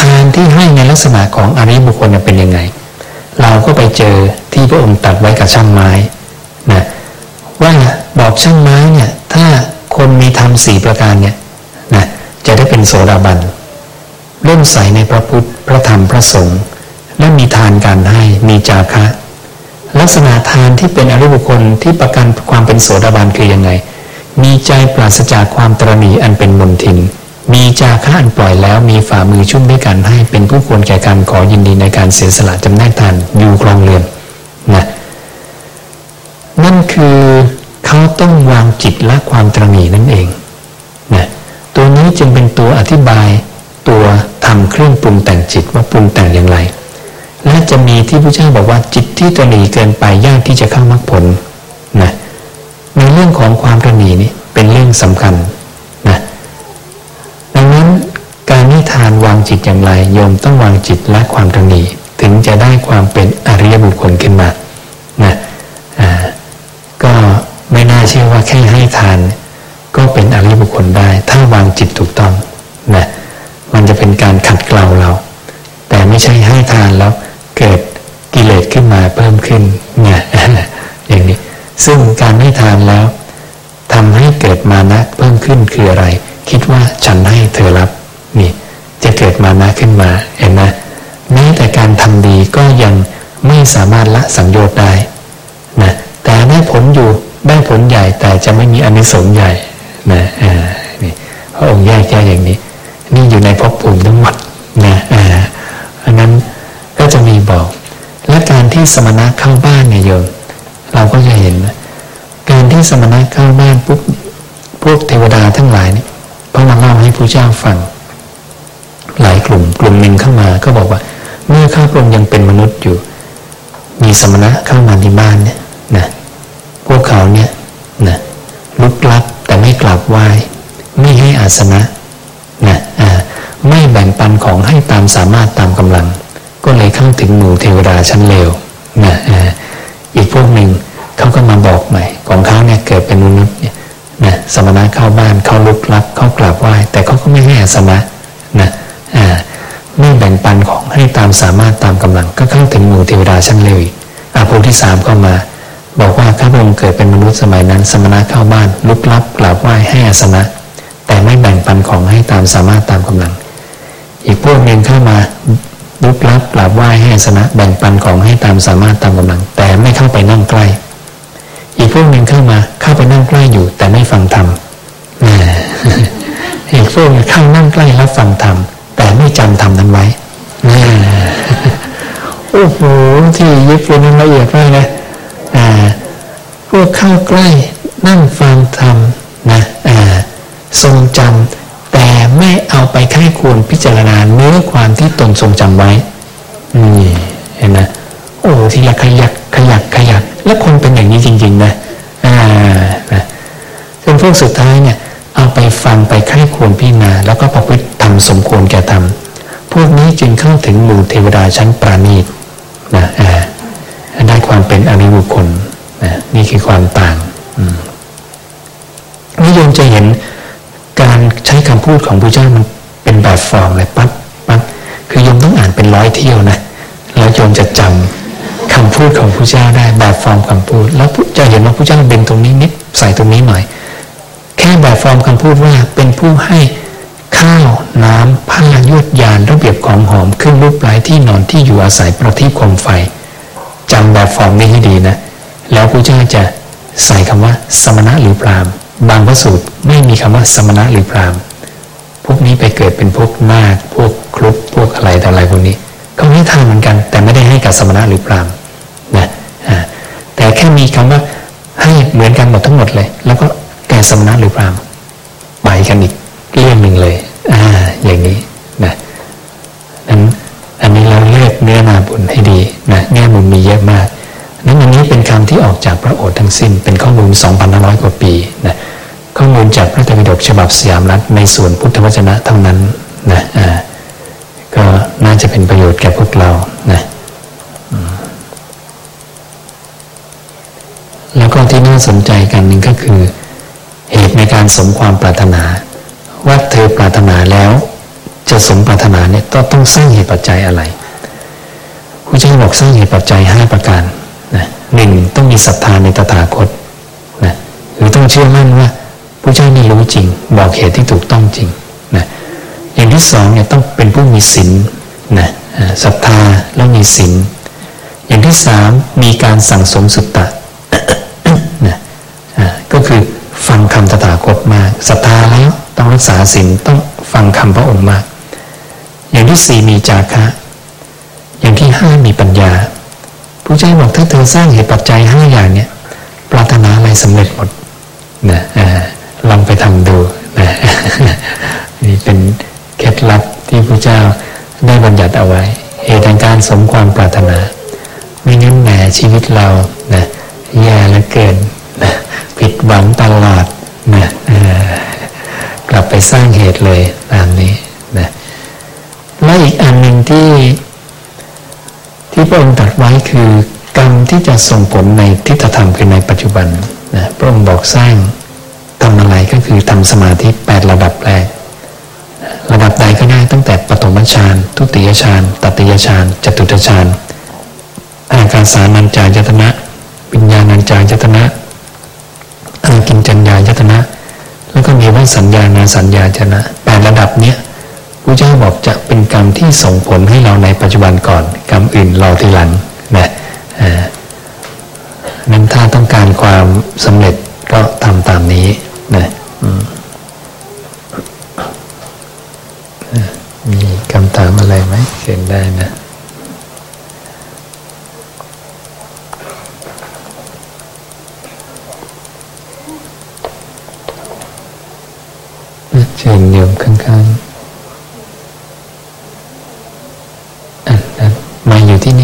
ทานที่ให้ในลักษณะของอริบุคคลเป็นยังไง เราก็ไปเจอที่พระองค์ตัดไว้กับช่างไม้นะว่าบอกช่างไม้เนี่ยถ้าคนมีธรรมสี่ประการเนี่ยนะจะได้เป็นโสดาบันเริ่มใส่ในพระพุทธพระธรรมพระสงฆ์และมีทานการให้มีจาคะ ลักษณะทานที่เป็นอริบุคคลที่ประกันความเป็นโสดาบันคือยังไง มีใจปราศจากความตรณีอันเป็นมนทิน มีจาคะอันปล่อยแล้วมีฝ่ามือชุ่มด้วยการให้เป็นผู้ควรแก่การขอยินดีในการเสียสละจำแนกทานอยู่ครองเรือนนะนั่นคือเขาต้องวางจิตละความตรณีนั่นเองนะตัวนี้จึงเป็นตัวอธิบายตัวทำเครื่องปรุงแต่งจิตว่าปรุงแต่งอย่างไร และจะมีที่พระเจ้าบอกว่าจิตที่ตนีเกินไปยากที่จะเข้ามรรคผลนะ ในเรื่องของความตนีนี่เป็นเรื่องสำคัญนะดังนั้นการนิทานวางจิตอย่างไรโยมต้องวางจิตและความตนีถึงจะได้ความเป็นอริยบุคคลขึ้นมานะอ่าก็ไม่น่าเชื่อว่าแค่ให้ทาน ก็เป็นอริยบุคคลได้ ถ้าวางจิตถูกต้องนะมันจะเป็นการขัดเกลาเรา แต่ไม่ใช่ให้ทานแล้วเกิดกิเลสขึ้นมาเพิ่มขึ้นเนี่ย ซึ่งการให้ทานแล้วทำให้เกิดมานะเพิ่มขึ้นคืออะไร คิดว่าฉันให้เธอรับนี่จะเกิดมานะขึ้นมาเห็นไหมแม้แต่การทำดีก็ยังไม่สามารถละสังโยชน์ได้นะแต่ได้ผลอยู่ได้ผลใหญ่แต่จะไม่มีอนิสงส์ใหญ่นะอ่านี่พระองค์แยกแยะอย่างนี้ นี่อยู่ในภพภูมิทั้งหมดนะอ่าอันนั้นก็จะมีบอก และการที่สมณะเข้าบ้านเนี่ยโยม เราก็จะเห็นนะการที่สมณะเข้าบ้านปุ๊บพวกเทวดาทั้งหลายนี่พระมาเล่าให้พระเจ้าฟัง หลายกลุ่ม กลุ่มหนึ่งเข้ามาก็บอกว่า เมื่อข้าพระองค์ยังเป็นมนุษย์อยู่ มีสมณะเข้ามาที่บ้านเนี่ยนะพวกเขาเนี่ยนะลุกลับแต่ไม่กลับไหว้ไม่ให้อาสนะนะไม่แบ่งปันของให้ตามสามารถตามกำลัง ก็เลยเข้าถึงหมู่เทวดาชั้นเลวนะ อีกพวกหนึ่งเขาก็มาบอกใหม่ของเขาเนี่ยเกิดเป็นมนุษย์เนี่ยนะสมณะเข้าบ้านเขาลุกลับเขากราบไหว้แต่เขาก็ไม่ให้อาสนะนะไม่แบ่งปันของให้ตามสามารถตามกำลังก็เข้าถึงหมู่เทวดาชั้นเลวอีกอาภูที่สามเข้ามา บอกว่าข้าพระองค์เกิดเป็นมนุษย์สมัยนั้น สมณะเข้าบ้านลุกลับกราบไหว้ให้อาสนะ แต่ไม่แบ่งปันของให้ตามสามารถตามกำลัง อีกพวกหนึ่งเข้ามา ลุกลับกราบไหว้ให้สนะแบ่งปันของให้ตามสามารถตามกำลัง แต่ไม่เข้าไปนั่งใกล้ อีกพวกหนึ่งเข้ามาเข้าไปนั่งใกล้อยู่ แต่ไม่ฟังธรรมอีกพวกนึงเข้านั่งใกล้รับฟังธรรมแต่ไม่จำธรรมนั้นไว้โอ้โหที่ญี่ปุ่นละเอียดมากนะพวกเข้าใกล้นั่งฟังธรรมนะทรงจำ แต่ไม่เอาไปไข้ควรพิจารณาเนื้อความที่ตนทรงจำไว้นี่เห็นไหมโอ้ที่ละขยักขยักขยัก แล้วคนเป็นอย่างนี้จริง ๆ นะอ่านะจนพวกสุดท้ายเนี่ย เอาไปฟังไปไข้ควรพี่นาแล้วก็ประพฤติทำสมควรแก่ทำพวกนี้จึงเข้าถึงหมู่เทวดาชั้นปราณีตนะอ่าได้ความเป็นอริบุคคลนะนี่คือความต่างนิยมจะเห็น การใช้คำพูดของพระเจ้ามันเป็นแบบฟอร์มเลยปั๊บปั๊บคือโยมต้องอ่านเป็นร้อยเที่ยวนะแล้วโยมจะจำคำพูดของพระเจ้าได้แบบฟอร์มคำพูด แล้วจะเห็นว่าพระเจ้าเบนตรงนี้นิดใส่ตรงนี้หน่อย แค่แบบฟอร์มคำพูดว่าเป็นผู้ให้ข้าวน้ำผ้ายวดยานระเบียบของหอมขึ้นรูปปลายที่นอนที่อยู่อาศัยประทีปคมไฟจำแบบฟอร์มนี้ให้ดีนะ แล้วพระเจ้าจะใส่คำว่าสมณะหรือพราม บางพระสูตรไม่มีคำว่าสมณะหรือพรามพวกนี้ไปเกิดเป็นพวกนาคพวกครุฑพวกอะไรต่อะไรพวกนี้เขาให้ทานเหมือนกัน แต่ไม่ได้ให้กับสมณะหรือพรามนะแต่แค่มีคำว่าให้เหมือนกันหมดทั้งหมดเลย แล้วก็แก่สมณะหรือพรามไปกันอีกเรื่องหนึ่งเลยอ่าอย่างนี้นะนั้นอันนี้เราเลือกเนื้อนาบุญให้ดีนะแง่มุมมีเยอะมาก นั้นอันนี้เป็นคำที่ออกจากพระโอษฐ์ทั้งสิ้น เป็นข้อมูล 2,500 กว่าปีนะข้อมูลจากพระธรรมปิฎกฉบับสยามรัฐในส่วนพุทธวจนะเท่านั้นนะอ่าก็น่าจะเป็นประโยชน์แก่พวกเรานะแล้วก็ที่น่าสนใจกันหนึ่งก็คือ เหตุในการสมความปรารถนา ว่าเธอปรารถนาแล้ว จะสมปรารถนาเนี่ยต้องต้องสร้างเหตุปัจจัยอะไรพระเจ้าบอกสร้างเหตุปัจจัยห้าประการ นะหนึ่งต้องมีศรัทธาในตถาคตนะหรือต้องเชื่อมั่นว่าพระเจ้านี่รู้จริง บอกเหตุที่ถูกต้องจริงนะอย่างที่สองเนี่ยต้องเป็นผู้มีศีลนะศรัทธาแล้วมีศีลอย่างที่สามมีการสั่งสมสุตตะนะก็คือฟังคำตถาคตมากศรัทธาแล้วต้องรักษาศีลต้องฟังคำพระองค์มาก อย่างที่สี่มีจาคะ อย่างที่ห้ามีปัญญา ผู้ใจบอกถ้าเธอสร้างเหตุปัจจัยห้าอย่างเนี่ยปรารถนาอะไรสำเร็จหมดนะลองไปทำดูนะนี่เป็นเคล็ดลับที่พระเจ้าได้บัญญัติเอาไว้ เหตุแห่งการสมความปรารถนา ไม่งั้นแหมชีวิตเรานะแย่เหลือเกินนะผิดหวังตลอดนะกลับไปสร้างเหตุเลยตามนี้นะและอีกอันหนึ่งที่ ที่พระองค์ตรัสไว้คือกรรมที่จะส่งผลในทิฏฐธรรมคือในปัจจุบันนะพระองค์บอกสร้างทำอะไรก็คือทำสมาธิแปดระดับแรก ระดับใดก็ได้ตั้งแต่ปฐมฌานทุติยฌานตติยฌานจตุตฌานอาการสานัญจายตนะวิญญาณัญจายตนะอากินจัญญายตนะ แล้วก็มีว่าสัญญาณสัญญาจนะแปดระดับเนี้ย พระเจ้าบอกจะเป็นกรรมที่ส่งผลให้เราในปัจจุบันก่อน กรรมอื่นรอทีหลังนะนั้นถ้าต้องการความสำเร็จก็ทำตามนี้นะมีคำถามอะไรไหมเขียนได้นะเชิญโยมข้างๆ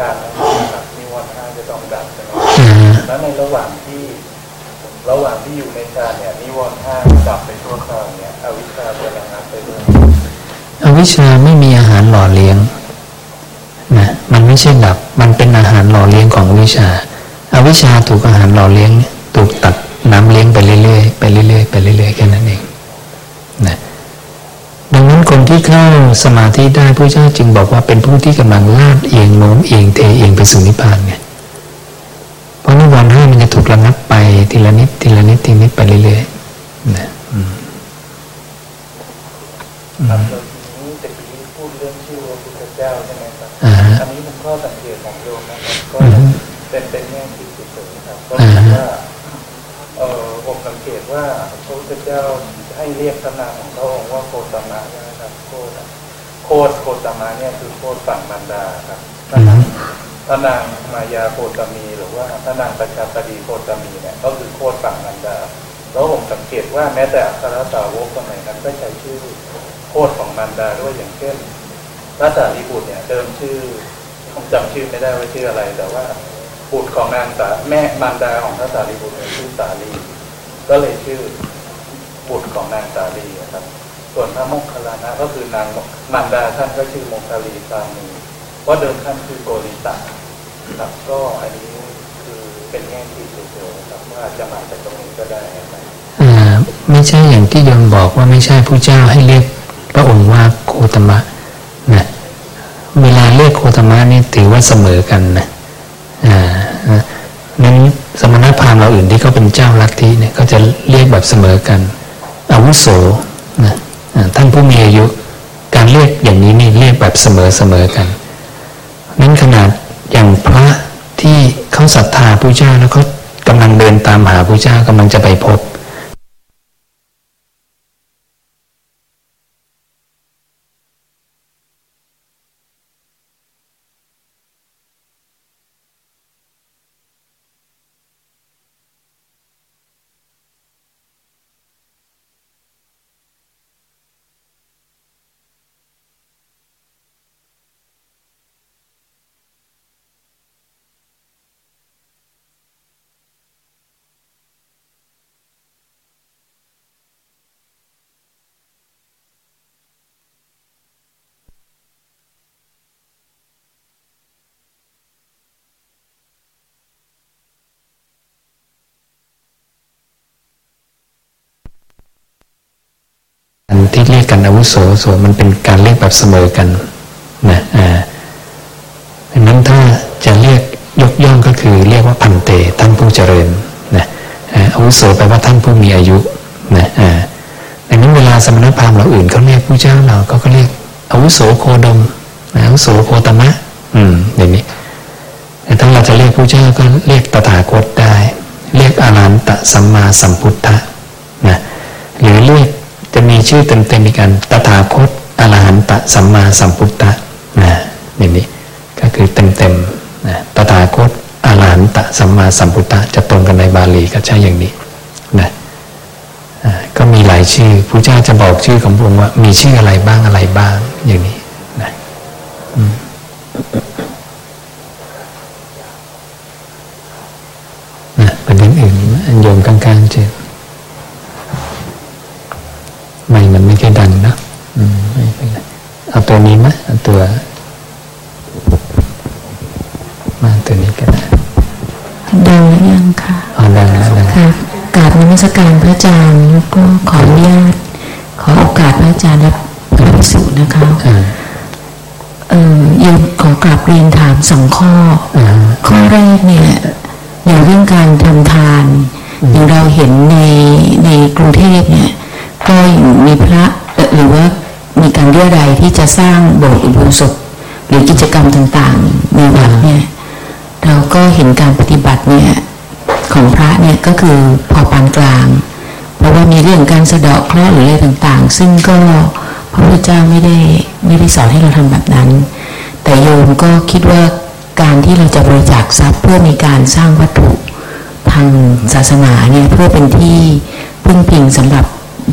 การนะครับนิวรณ์ห้าจะต้องดับใช่ไหมแล้วในระหว่างที่ระหว่างที่อยู่ในฌานเนี่ยนิวรณ์ห้าดับไปทั่วคราวเนี่ยอวิชชาจะระงับไปด้วยอวิชชาไม่มีอาหารหล่อเลี้ยงนะมันไม่ใช่ดับ มันเป็นอาหารหล่อเลี้ยงของวิชาอาวิชชาถูกอาหารหล่อเลี้ยง ถูกตัดน้ำเลี้ยงไปเรื่อยๆไปเรื่อยๆไปเรื่อยๆแค่นั้นเองนะ ดังนั้นคนที่เข้าสมาธิได้พระเจ้าจึงบอกว่าเป็นผู้ที่กำลังลาดเอียงโน้มเอียงเทเอียงไปสู่นิพพานไงเพราะนิวรณ์ห้ามันจะถูกระงับไปทีละนิดทีละนิดทีนิดไปเรื่อยๆนะครับเราทีนี้ตะกี้พูดเรื่องชื่อว่าพุทธเจ้าใช่ไหมครับอ่าอันนี้เป็นข้อสังเกตของโยมนะครับก็อือฮึเป็นเป็นแง่คิดเฉยๆครับก็อ่าคือฮะว่าเออผมสังเกตว่าพระพุทธเจ้า ให้เรียกพระนามของพระองค์ว่าโคตมะนะครับโคตโคตโคตมะเนี่ยคือโคตฝั่งมันดาครับพระนางพระนางมายาโคตมี หรือว่าพระนางประชาปดีโคตมีเนี่ยก็คือโคตฝั่งมันดาแล้วผมสังเกตว่าแม้แต่อัครสาวกสมัยนั้นก็ใช้ชื่อโคตของมันดาด้วยอย่างเช่นพระสารีบุตรเนี่ยเดิมชื่อผมจำชื่อไม่ได้ว่าชื่ออะไร แต่ว่าบุตรของนางสาแม่มารดาของพระสารีบุตรชื่อสาลีก็เลยชื่อ บุตรของนางสาลีครับ ส่วนพระโมคคัลลานะก็คือนางมารดาท่านก็ชื่อโมคคลีสามีว่าเดิมท่านคือโกริตะครับก็อันนี้คือเป็นแง่คิดเฉยๆครับว่าจะมาจากตรงนี้ก็ได้ครับไม่ใช่อย่างที่โยมบอกว่าไม่ใช่ผู้เจ้าให้เรียกพระองค์ว่าโคตมะนะเวลาเรียกโคตมะนี่ถือว่าเสมอกันนะอ่านะนั้นสมณพราหมณ์เราอื่นที่เขาเป็นเจ้าลัทธิเนี่ยก็จะเรียกแบบเสมอกัน อาวุโสนะท่านผู้มีอายุการเรียกอย่างนี้นี่เรียกแบบเสมอๆกัน นั้นขนาดอย่างพระที่เขาศรัทธาพระเจ้าแล้วเขากำลังเดินตามหาพระเจ้ากำลังจะไปพบ อัน ที่เรียกกันอาวุโสโสมันเป็นการเรียกแบบเสมอกันนะอ่าดังนั้นถ้าจะเรียกยกย่องก็คือเรียกว่าพันเตท่านผู้เจริญนะอาวุโสแปลว่าท่านผู้มีอายุนะอ่าดังนั้นเวลาสมณพราหมณ์เราอื่นเขาเรียกผู้เจ้าเราก็ก็เรียกอาวุโสโคดมอาวุโสโคตมะ อืมอย่างนี้แต่ถ้าเราจะเรียกผู้เจ้าก็เรียกตถาคตได้ เรียกอรหันตสัมมาสัมพุทธะนะหรือเรียก จะมีชื่อเต็มๆอีกอันตถาคตอรหันตสัมมาสัมพุทธะนะอย่างนี้ก็คือเต็มๆนะตถาคตอรหันตสัมมาสัมพุทธะจะตรงกันในบาลีก็ใช่อย่างนี้นะอ่าก็มีหลายชื่อพระเจ้าจะบอกชื่อของพระองค์ว่า มีชื่ออะไรบ้างอะไรบ้างอย่างนี้นะนะประเด็นอื่นอันโยมข้างๆเจอ ไม่มันไม่ค่อยดังนะอืมไม่เป็นไรเอาตัวนี้ไหมเอาตัว มาตัวนี้ก็ได้ดังหรือยังคะเอาดังแล้วดังค่ะกราบนมัสการพระอาจารย์แล้วก็ขออนุญาตขอโอกาสพระอาจารย์และพระภิกษุนะคะอ่าเอ่อโยมขอกราบเรียนถามสองข้ออ่าข้อแรกเนี่ยอย่างเรื่องการทำทานอย่างเราเห็นในในกรุงเทพเนี่ย ก็มีพระหรือว่ามีการเรียรายที่จะสร้างโบสถ์อุโบสถหรือกิจกรรมต่างๆในวัดเนี่ยเราก็เห็นการปฏิบัติเนี่ยของพระเนี่ยก็คือพอปานกลาง เพราะว่ามีเรื่องการสะเดาะเคราะห์หรืออะไรต่างๆ ซึ่งก็พระพุทธเจ้าไม่ได้ไม่ได้สอนให้เราทำแบบนั้น แต่โยมก็คิดว่าการที่เราจะบริจาคทรัพย์เพื่อมีการสร้างวัตถุทางศาสนาเนี่ยเพื่อเป็นที่พึ่งพิงสำหรับ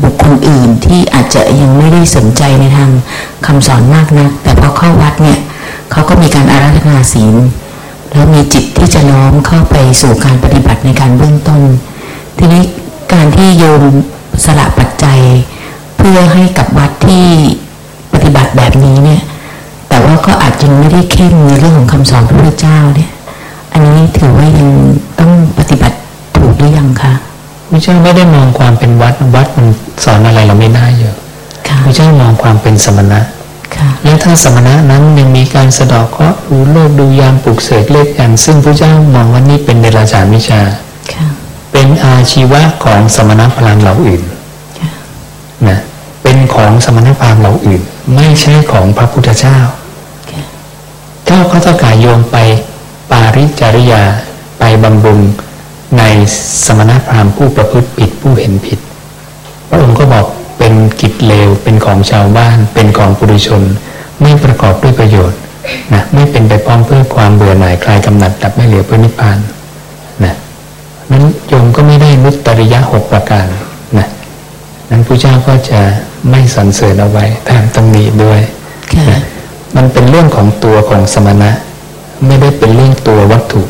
บุคคลอื่นที่อาจจะยังไม่ได้สนใจในทางคำสอนมากนัก แต่พอเข้าวัดเนี่ยเขาก็มีการอาราธนาศีล แล้วมีจิตที่จะน้อมเข้าไปสู่การปฏิบัติในการเบื้องต้น ทีนี้การที่โยมสละปัจจัย เพื่อให้กับวัดที่ปฏิบัติแบบนี้เนี่ย แต่ว่าก็อาจจะไม่ได้เข้มในเรื่องของคำสอนพระพุทธเจ้าเนี่ย อันนี้ถือว่ายังต้องปฏิบัติถูกหรือยังคะ พระเจ้าไม่ได้มองความเป็นวัดวัดมันสอนอะไรเราไม่ได้เยอะค่ะพระเจ้ามองความเป็นสมณะค่ะและถ้าสมณะนั้นยังมีการสะเดอกเคราะห์ดูโลกดูยามปลุกเสกเลขยันซึ่งพระเจ้ามองว่านี่เป็นเดรัจฉานวิชาค่ะเป็นอาชีวะของสมณพราหมณ์เหล่าอื่นค่ะนะเป็นของสมณพราหมณ์เหล่าอื่น ไม่ใช่ของพระพุทธเจ้าเจ้าเขาต้องการโยมไปปาริจริยาไปบำรุง ในสมณพราหมณ์ผู้ประพฤติผิดผู้เห็นผิด พระองค์ก็บอกเป็นกิจเลวเป็นของชาวบ้าน เป็นของปุถุชน ไม่ประกอบด้วยประโยชน์นะไม่เป็นไปพร้อมเพื่อความเบื่อหน่ายคลายกำหนัดดับไม่เหลือเพื่อนิพพานนะนั้นโยมก็ไม่ได้มุตตริยะหกประการนะนั้นพระเจ้าก็จะไม่สรรเสริญเอาไว้แถมตำหนิด้วยนะมันเป็นเรื่องของตัวของสมณะ ไม่ได้เป็นเรื่องตัววัตถุ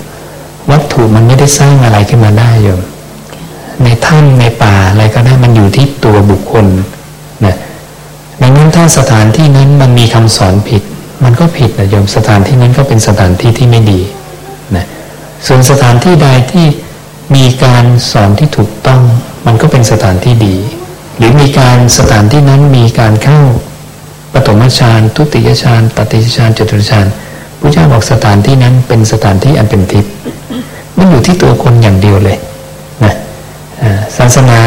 วัตถุมันไม่ได้สร้างอะไรขึ้นมาได้โยมในถ้ำในป่าอะไรก็ได้มันอยู่ที่ตัวบุคคลนะดังนั้นถ้าสถานที่นั้นมันมีคำสอนผิด มันก็ผิดนะโยมสถานที่นั้นก็เป็นสถานที่ที่ไม่ดีนะส่วนสถานที่ใดที่มีการสอนที่ถูกต้อง มันก็เป็นสถานที่ดี หรือมีการสถานที่นั้นมีการเข้าปฐมฌานทุติยฌานตติยฌานจตุตฌานพระเจ้าบอกสถานที่นั้นเป็นสถานที่อันเป็นทิพย์ มันอยู่ที่ตัวคนอย่างเดียวเลยนะศาสนา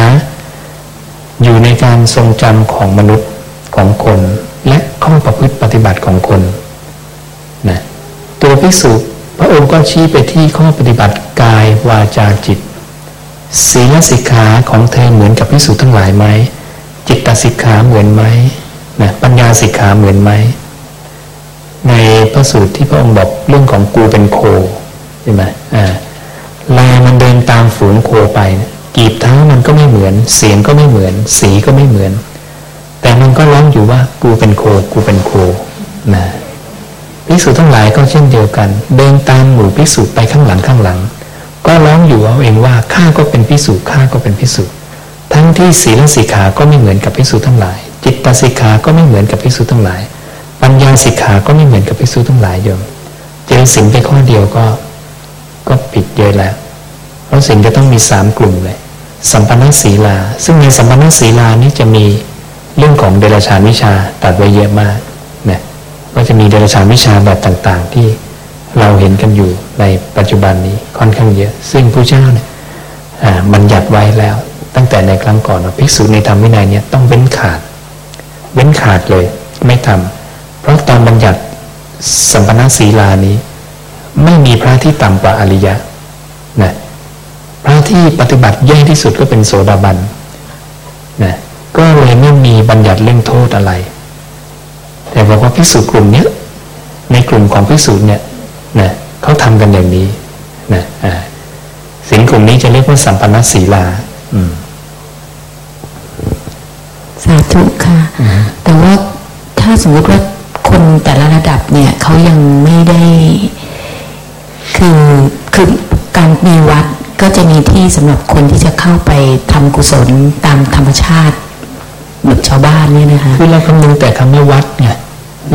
อยู่ในการทรงจำของมนุษย์ของคน และข้อประพฤติปฏิบัติของคนนะตัวภิกษุพระองค์ก็ชี้ไปที่ข้อปฏิบัติกายวาจาจิตศีลสิกขาของเธอเหมือนกับภิกษุทั้งหลายไหมจิตตสิกขาเหมือนไหมนะปัญญาสิกขาเหมือนไหมในพระสูตรที่พระองค์บอกเรื่องของกูเป็นโคใช่ไหมอ่า ลามันเดินตามฝูงโคไปกีบเท้ามันก็ไม่เหมือน เสียงก็ไม่เหมือน สีก็ไม่เหมือน แต่มันก็ร้องอยู่ว่ากูเป็นโคกูเป็นโคนะภิกษุทั้งหลายก็เช่นเดียวกัน เดินตามหมู่ภิกษุไปข้างหลังข้างหลัง ก็ร้องอยู่เอาเองว่าข้าก็เป็นภิกษุข้าก็เป็นภิกษุทั้งที่ศีลสิกขาก็ไม่เหมือนกับภิกษุทั้งหลาย จิตตสิกขาก็ไม่เหมือนกับภิกษุทั้งหลาย ปัญญาสิกขาก็ไม่เหมือนกับภิกษุทั้งหลายโยมเจอสิ่งไปข้อเดียวก็ ก็ผิดเยอะแล้ว เพราะสิ่งจะต้องมีสามกลุ่มเลย สัมปันนศีลา ซึ่งในสัมปันนศีลานี้จะมีเรื่องของเดรัจฉานวิชาตัดไว้เยอะมากนะก็จะมีเดรัจฉานวิชาแบบต่างๆ ที่เราเห็นกันอยู่ในปัจจุบันนี้ค่อนข้างเยอะ ซึ่งผู้เจ้าเนี่ยมันหยัดไว้แล้ว ตั้งแต่ในครั้งก่อนว่าภิกษุในธรรมวินัยเนี่ยต้องเว้นขาด เว้นขาดเลยไม่ทำเพราะตอนบัญญัติสัมปันนศีลานี้ ไม่มีพระที่ต่ำกว่าอริยะนะพระที่ปฏิบัติแย่ที่สุดก็เป็นโสดาบันนะก็เลยไม่มีบัญญัติเรื่องโทษอะไร แต่บอกว่าพิสูจกลุ่มนี้ในกลุ่มของพิสูจเนี่ยนะเขาทำกันอย่างนี้นะอ่าสิ่งกลุ่มนี้จะเรียกว่าสัมปันนศีลาสาธุค่ะ แต่ว่าถ้าสมมติว่าคนแต่ละระดับเนี่ยเขายังไม่ได้ คือคือการมีวัดก็จะมีที่สำหรับคนที่จะเข้าไปทำกุศลตามธรรมชาติแบบชาวบ้านเนี่ยนะคะคือเราคำนึงแต่คำว่าวัดไง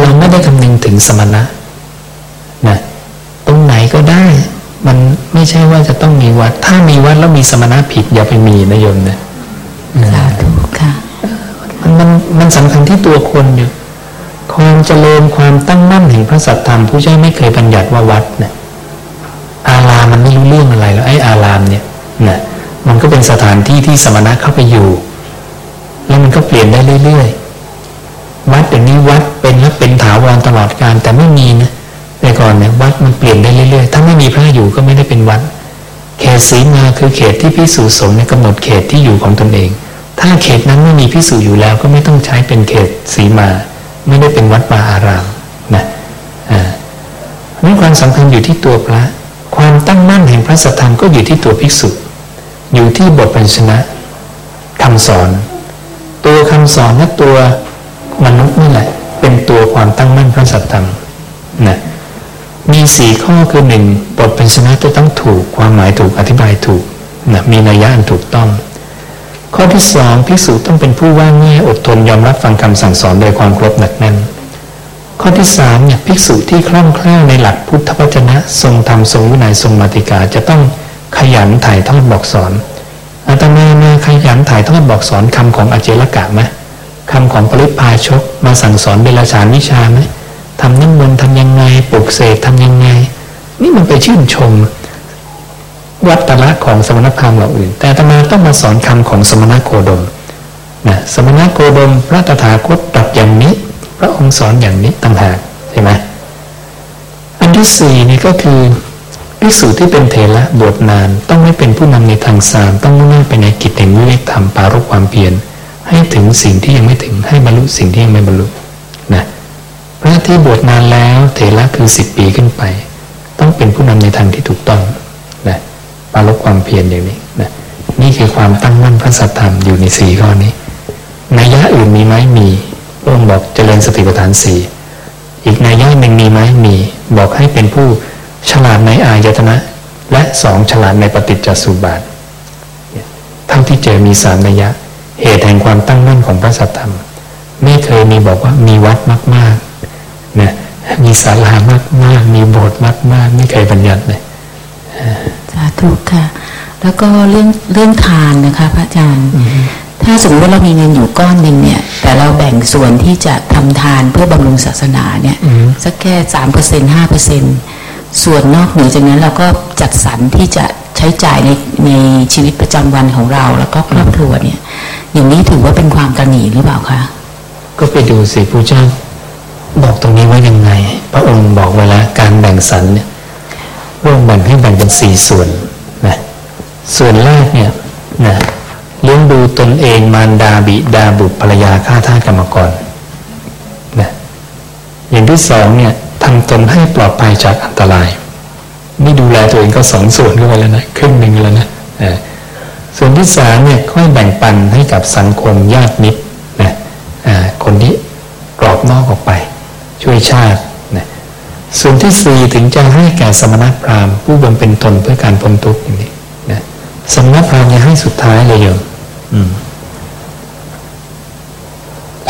เราไม่ได้คำนึงถึงสมณะนะตรงไหนก็ได้ มันไม่ใช่ว่าจะต้องมีวัด ถ้ามีวัดแล้วมีสมณะผิดอย่าไปมีนะโยมนะสาธุค่ะมันมันมันสำคัญที่ตัวคนอยู่ความเจริญความตั้งมั่นแห่งพระสัตธรรมผู้เจ้าไม่เคยบัญญัติว่าวัดนะอารา มันไม่รู้เรื่องอะไรแล้วไอ้อารามเนี่ยนะมันก็เป็นสถานที่ที่สมณะเข้าไปอยู่ แล้วมันก็เปลี่ยนได้เรื่อยๆ วัดอย่างนี้วัดเป็นแล้วเป็นถาวรตลอดการแต่ไม่มีนะแต่ก่อนเนี่ยวัดมันเปลี่ยนได้เรื่อยๆ ถ้าไม่มีพระอยู่ก็ไม่ได้เป็นวัด เขตสีมาคือเขตที่พิสูจสงฆ์กำหนดเขตที่อยู่ของตนเอง ถ้าเขตนั้นไม่มีพิสูจอยู่แล้วก็ไม่ต้องใช้เป็นเขตสีมา ไม่ได้เป็นวัดวาอารามนะอ่านี่ความสำคัญอยู่ที่ตัวพระ ความตั้งมั่นแห่งพระสัทธรรมก็อยู่ที่ตัวภิกษุ อยู่ที่บทพันชนะคำสอน ตัวคำสอนและตัวมนุษย์นี่แหละ เป็นตัวความตั้งมั่นพระสัทธรรมนะมีสี่ข้อคือหนึ่งบทพันชนะจะต้องถูกความหมายถูกอธิบายถูกนะมีนัยยะอันถูกต้อง ข้อที่สองภิกษุต้องเป็นผู้ว่าง่ายอดทนยอมรับฟังคำสั่งสอนโดยความครบหนักแน่น ข้อที่สามเนี่ยภิกษุที่คล่องแคล่วในหลักพุทธวจนะ ทรงธรรมทรงวินัยทรงมาติกา จะต้องขยันถ่ายทอดบอกสอนอาตมามาขยันถ่ายทอดบอกสอนคำของอเจลกะไหมคำของปริพาชกมาสั่งสอนเบลชานวิชาไหมทำน้ำมนต์ทำยังไงปลุกเสกทำยังไง นี่มันไปชื่นชม วัตตะของสมณพราหมณ์เหล่าอื่น แต่ตมาต้องมาสอนคำของสมณโคดมนะสมณโคดมพระตถาคตตรัสอย่างนี้ พระองค์สอนอย่างนี้ต่างหากใช่ไหมอันที่สี่นี่ก็คือภิกษุที่เป็นเถระบวชนาน ต้องไม่เป็นผู้นำในทางสามต้องมุ่งหน้าไปในกิจแห่งวิเวกธรรมปารกความเพียรให้ถึงสิ่งที่ยังไม่ถึงให้บรรลุสิ่งที่ยังไม่บรรลุนะพระที่บวชนานแล้วเถระคือสิบปีขึ้นไป ต้องเป็นผู้นำในทางที่ถูกต้องนะปารกความเพียรอย่างนี้นะนี่คือความตั้งมั่นพระสัทธรรมอยู่ในสี่ข้อนี้นัยยะอื่นมีไหมมี พระองค์บอกเจริญสติปัฏฐานสี่อีกนัยยะหนึ่งมีไหมมีบอกให้เป็นผู้ฉลาดในอายตนะ และสองฉลาดในปฏิจจสุบาทเท่าที่เจอมีสามนัยยะ เหตุแห่งความตั้งมั่นของพระสัทธรรม ไม่เคยมีบอกว่ามีวัดมากๆนะมีศาลามากๆ มีโบสถ์มากๆ ไม่เคยบัญญัติเลยสาธุค่ะ แล้วก็เรื่องเรื่องทานนะคะ พระอาจารย์ ถ้าสมมติว่าเรามีเงินอยู่ก้อนหนึ่งเนี่ย แต่เราแบ่งส่วนที่จะทำทานเพื่อบำรุงศาสนาเนี่ยอืมสักแค่สามเปอร์เซ็นห้าเปอร์เซ็นส่วนนอกเหนือจากนั้นเราก็จัดสรรที่จะใช้จ่ายในในชีวิตประจำวันของเราแล้วก็ครอบครัวเนี่ย อย่างนี้ถือว่าเป็นความตระหนี่หรือเปล่าคะก็ไปดูสิผู้เจ้าบอกตรงนี้ว่ายังไง พระองค์บอกไว้แล้วการแบ่งสรรเนี่ยพระองค์แบ่งให้แบ่งเป็นสี่ส่วนนะส่วนแรกเนี่ยนะ เลี้ยงดูตนเองมารดาบิดาบุตรภรรยาข้าทาสกรรมกรนะอย่างที่สองเนี่ยทำตนให้ปลอดภัยจากอันตรายนี่ดูแลตัวเองก็สองส่วนเข้าไปแล้วนะครึ่งหนึ่งแล้วนะอ่าส่วนที่สามเนี่ยค่อยแบ่งปันให้กับสังคมญาติมิตรนะคนที่กรอบนอกออกไป ช่วยชาตินะส่วนที่สี่ถึงจะให้แก่สมณพราหมณ์ผู้บำเพ็ญตนเพื่อการพ้นทุกข์อย่างนี้นะสมณพราหมณ์จะให้สุดท้ายเลยโยม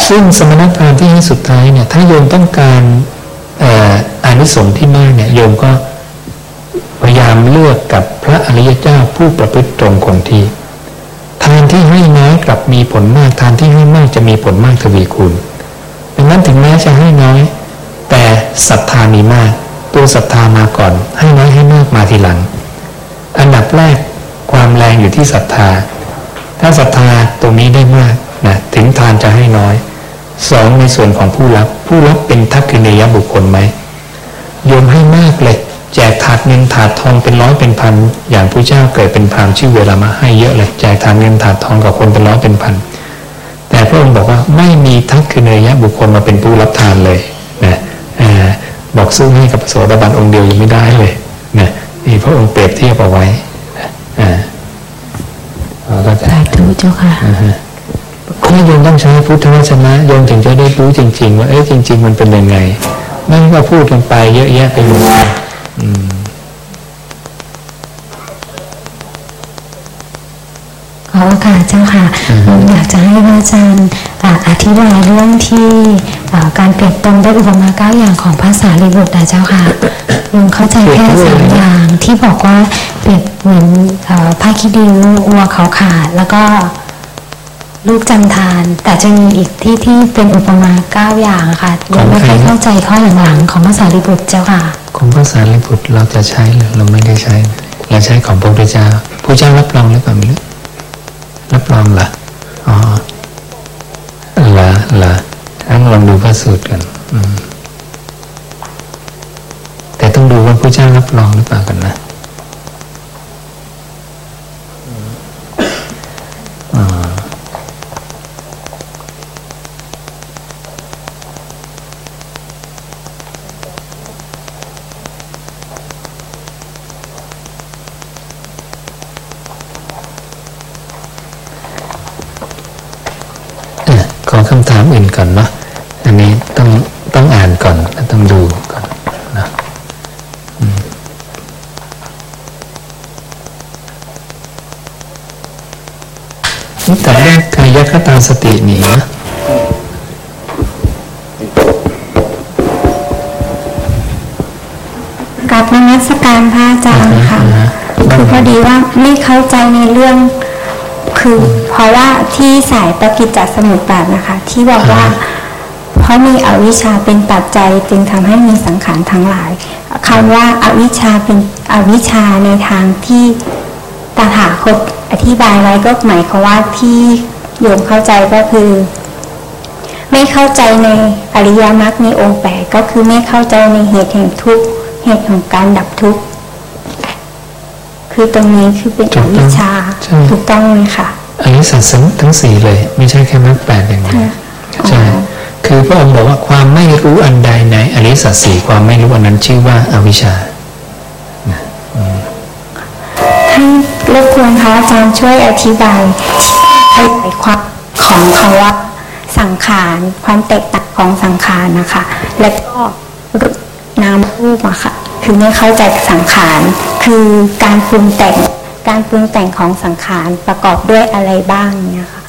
ซึ่งสมณพราหมณ์ที่ให้สุดท้ายเนี่ย ถ้าโยมต้องการเอ่ออานิสงส์ที่มากเนี่ย โยมก็พยายามเลือกกับพระอริยเจ้าผู้ประพฤติตรงคงที่ทานที่ให้น้อยกลับมีผลมากทานที่ให้มากจะมีผลมากทวีคูณดังนั้นถึงแม้จะให้น้อย แต่ศรัทธามีมาก ตัวศรัทธามาก่อน ให้น้อยให้มากมาทีหลัง อันดับแรกความแรงอยู่ที่ศรัทธา ถ้าศรัทธาตรงนี้ได้มากนะถึงทานจะให้น้อยสองในส่วนของผู้รับ ผู้รับเป็นทักษิเนยบุคคลไหมโยมให้มากเลยแจกถาดเงินถาดทองเป็นร้อยเป็นพัน อย่างผู้เจ้าเกิดเป็นพรามชื่อเวลามาให้เยอะเลยแจกถาดเงินถาดทองกับคนเป็นร้อยเป็นพัน แต่พระองค์บอกว่าไม่มีทักษิเนยบุคคลมาเป็นผู้รับทานเลยนะอบอกสู้อให้กับโสดาบันองค์เดียวยังไม่ได้เลยนะนี่พระองค์เปรียบเทียบเอาไว้นะอ่าเราก็จะ สาธุเจ้าค่ะถ้าโยมต้องใช้พุทธวจนะโยมถึงจะได้รู้จริง ๆ ว่าเอ้ยจริง ๆ มันเป็นยังไงไม่ว่าพูดกันไปเยอะแยะไปหมดอืมขอโอกาสเจ้าค่ะอยากจะให้พระอาจารย์อ่าอธิบายเรื่องที่อ่าการเปรียบตรงด้วยอุปมาเก้าอย่างของภาษาลิบุตรนะเจ้าค่ะ ลงเข้าใจแค่สามอย่างที่บอกว่าเปรียบเหมือนผ้าคิดิววัวเขาขาดแล้วก็ลูกจำทาน แต่จะมีอีกที่ที่เป็นอุปมาเก้าอย่างค่ะยังไม่ค่อยเข้าใจข้อหลังๆของภาษาลิบุตรเจ้าค่ะ ของภาษาลิบุตรเราจะใช้หรือเราไม่ได้ใช้เราใช้ของพระพุทธเจ้าพระเจ้ารับรองหรือเปล่าไม่รู้รับรองเหรออ๋อเหรอเหรองั้นลองดูพระสูตรกัน อืม ดูว่าพระเจ้ารับรองหรือเปล่ากันนะ สายปกิจจสมุปบาทนะคะ ที่บอกว่า เพราะมีอวิชชาเป็นปัจจัยจึงทำให้มีสังขารทั้งหลายคำว่าอาวิชชาเป็นอวิชชาในทางที่ตถาคตอธิบายไว้ก็หมายความว่าที่โยมเข้าใจก็คือ ไม่เข้าใจในอริยมรรคในองค์แปดก็คือไม่เข้าใจในเหตุแห่งทุกข์เหตุของการดับทุกข์คือตรงนี้คือเป็นถูอกต้องวิชชาใช่ถูกต้องไหมคะ อริสัตทั้งทั้งสี่เลย ไม่ใช่แค่มรรคแปดอย่างเดียวค่ะใช่อ๋อคือพระองค์บอกว่าความไม่รู้อันใดในอริสัตสี่ความไม่รู้อันนั้นชื่อว่าอาวิชชาให้รบกวนพระอาจารย์ช่วยอธิบายขยายความของคำว่าสังขารความแตกต่างของสังขารนะคะ แล้วก็นามรูปอะค่ะ คือไม่เข้าใจสังขารคือการปรุงแต่ง การปรุงแต่งของสังขารประกอบด้วยอะไรบ้างเนี่ยค่ะ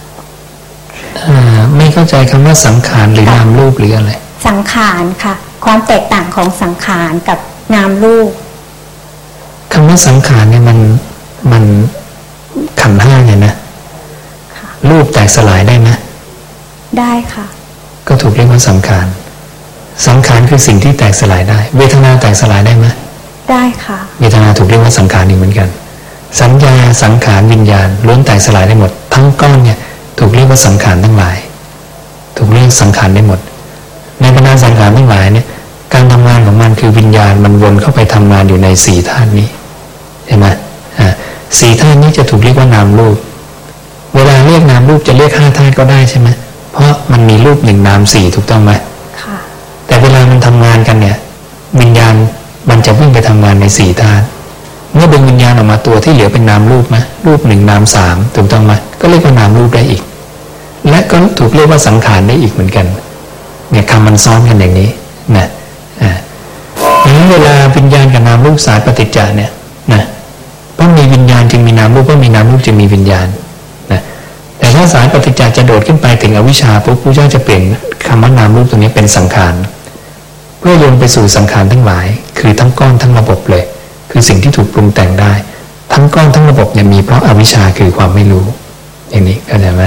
อ่าไม่เข้าใจคำว่าสังขารหรือนามรูปหรืออะไร สังขารค่ะ ความแตกต่างของสังขารกับนามรูปคำว่าสังขารเนี่ยมันมันขันธ์ห้าเนี่ยนะค่ะรูปแตกสลายได้ไหมได้ค่ะ ก็ถูกเรียกว่าสังขารสังขารคือสิ่งที่แตกสลายได้ เวทนาแตกสลายได้ไหมได้ค่ะ เวทนาถูกเรียกว่าสังขารอีกเหมือนกัน สัญญาสังขารวิญญาณล้วนแตกสลายได้หมด ทั้งก้อนเนี่ยถูกเรียกว่าสังขารทั้งหลาย ถูกเรียกสังขารได้หมด ในบรรดาสังขารทั้งหลายเนี่ยการทำงานของมันคือวิญญาณมันวนเข้าไปทำงานอยู่ในสี่ธาตุนี้เห็นไหมอ่าสี่ธาตุนี้จะถูกเรียกว่านามรูป เวลาเรียกนามรูปจะเรียกห้าธาตุก็ได้ใช่ไหมเพราะมันมีรูปหนึ่งนามสี่ถูกต้องไหมค่ะแต่เวลามันทำงานกันเนี่ย วิญญาณมันจะวิ่งไปทำงานในสี่ธาตุ เมื่อดึงวิญญาณออกมาตัวที่เหลือเป็นนามรูปไหมรูปหนึ่งนามสามถูกต้องไหมก็เรียกว่านามรูปได้อีก และก็ถูกเรียกว่าสังขารได้อีกเหมือนกันเนี่ยคำมันซ้อนกันอย่างนี้นะอ่าดังนั้เวลาวิญญาณกับนามรูปสายปฏิจจาเนี่ยนะเพราะมีวิญญาณจึงมีนามรูปเพราะมีนามรูปจึงมีวิญญาณนะแต่ถ้าสายปฏิจจาจะโดดขึ้นไปถึงอวิชชาปุ๊บพระเจ้าจะเปลี่ยนคำว่านามรูปตรงนี้เป็นสังขารเพื่อโยนไปสู่สังขารทั้งหลาย คือทั้งก้อนทั้งระบบเลย คือสิ่งที่ถูกปรุงแต่งได้ ทั้งก้อนทั้งระบบเนี่ยมีเพราะอาวิชชาคือความไม่รู้ อย่างนี้เข้าใจไหม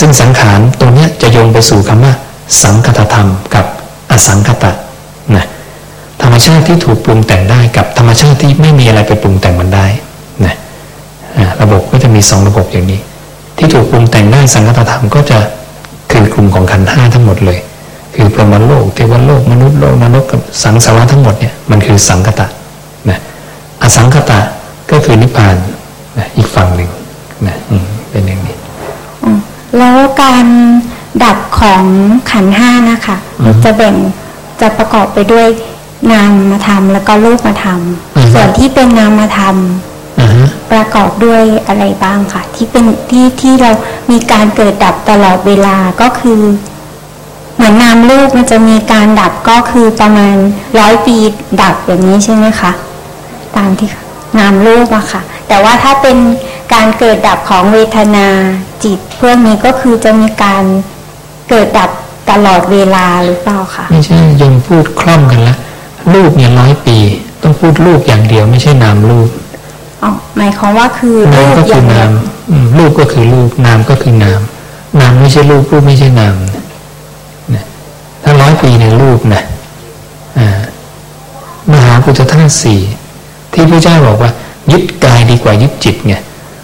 ซึ่งสังขารตรงเนี้ยจะโยงไปสู่คำว่า สังคตธรรมกับอสังคตะนะธรรมชาติที่ถูกปรุงแต่งได้กับธรรมชาติที่ไม่มีอะไรไปปรุงแต่งมันได้นะระบบก็จะมีสองระบบอย่างนี้ ที่ถูกปรุงแต่งได้สังคตธรรมก็จะคือกลุ่มของขันธ์ห้าทั้งหมดเลย คือพรหมโลกเทวโลกมนุษย์โลกนรกกับสังสารวัทั้งหมดเนี่ยมันคือสังคตะ นะอสังคตะก็คือนิพพานนะอีกฝั่งหนึ่งนะอืมเป็นอย่างนี้อืมแล้วการดับของขันธ์ห้านะคะอือฮึจะแบ่งจะประกอบไปด้วยนามธรรมแล้วก็รูปธรรมอือฮึส่วนที่เป็นนามธรรมอ่าฮะประกอบด้วยอะไรบ้างค่ะ ที่เป็นที่ที่เรามีการเกิดดับตลอดเวลาก็คือ เหมือนนามรูปมันจะมีการดับก็คือประมาณร้อยปีดับอย่างนี้ใช่ไหมคะ ตามที่นามรูปอะค่ะ แต่ว่าถ้าเป็นการเกิดดับของเวทนาจิตพวกนี้ก็คือจะมีการเกิดดับตลอดเวลาหรือเปล่าคะไม่ใช่ยังพูดคล่อมกันละรูปเนี่ยร้อยปี ต้องพูดรูปอย่างเดียวไม่ใช่นามรูปอ๋อหมายความว่าคือนารูมปก็อคืย่าองเดียนาวมอืมรูปก็คือรูปนามก็คือนามนามไม่ใช่รูปรูปไม่ใช่นามนะถ้าร้อยปีในยรูปนะอ่ามหาพุทธธาตุสี่ ที่พระเจ้าบอกว่ายึดกายดีกว่ายึดจิตไง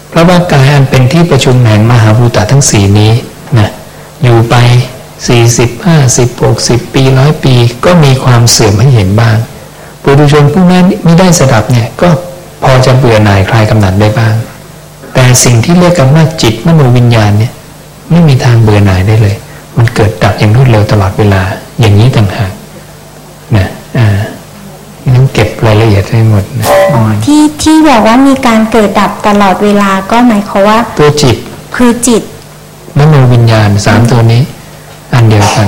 เพราะว่ากายอันเป็นที่ประชุมแห่งมหาภูตะทั้งสี่นี้นะอยู่ไปสี่สิบห้าสิบหกสิบปีร้อยปี ก็มีความเสื่อมให้เห็นบ้างปุถุชนผู้นั้นไม่ได้สดับเนี่ยก็พอจะเบื่อหน่ายคลายกำหนัดได้บ้าง แต่สิ่งที่เรียกกันว่าจิตมโนวิญญาณเนี่ยไม่มีทางเบื่อหน่ายได้เลย มันเกิดดับอย่างรวดเร็วตลอดเวลาอย่างนี้ต่างหากนะอ่า นั้นเก็บรายละเอียดให้หมดนะอ๋อที่ที่บอกว่ามีการเกิดดับตลอดเวลาก็หมายความว่า ตัวจิต คือจิตมโนวิญญาณสามตัวนี้ อันเดียวกัน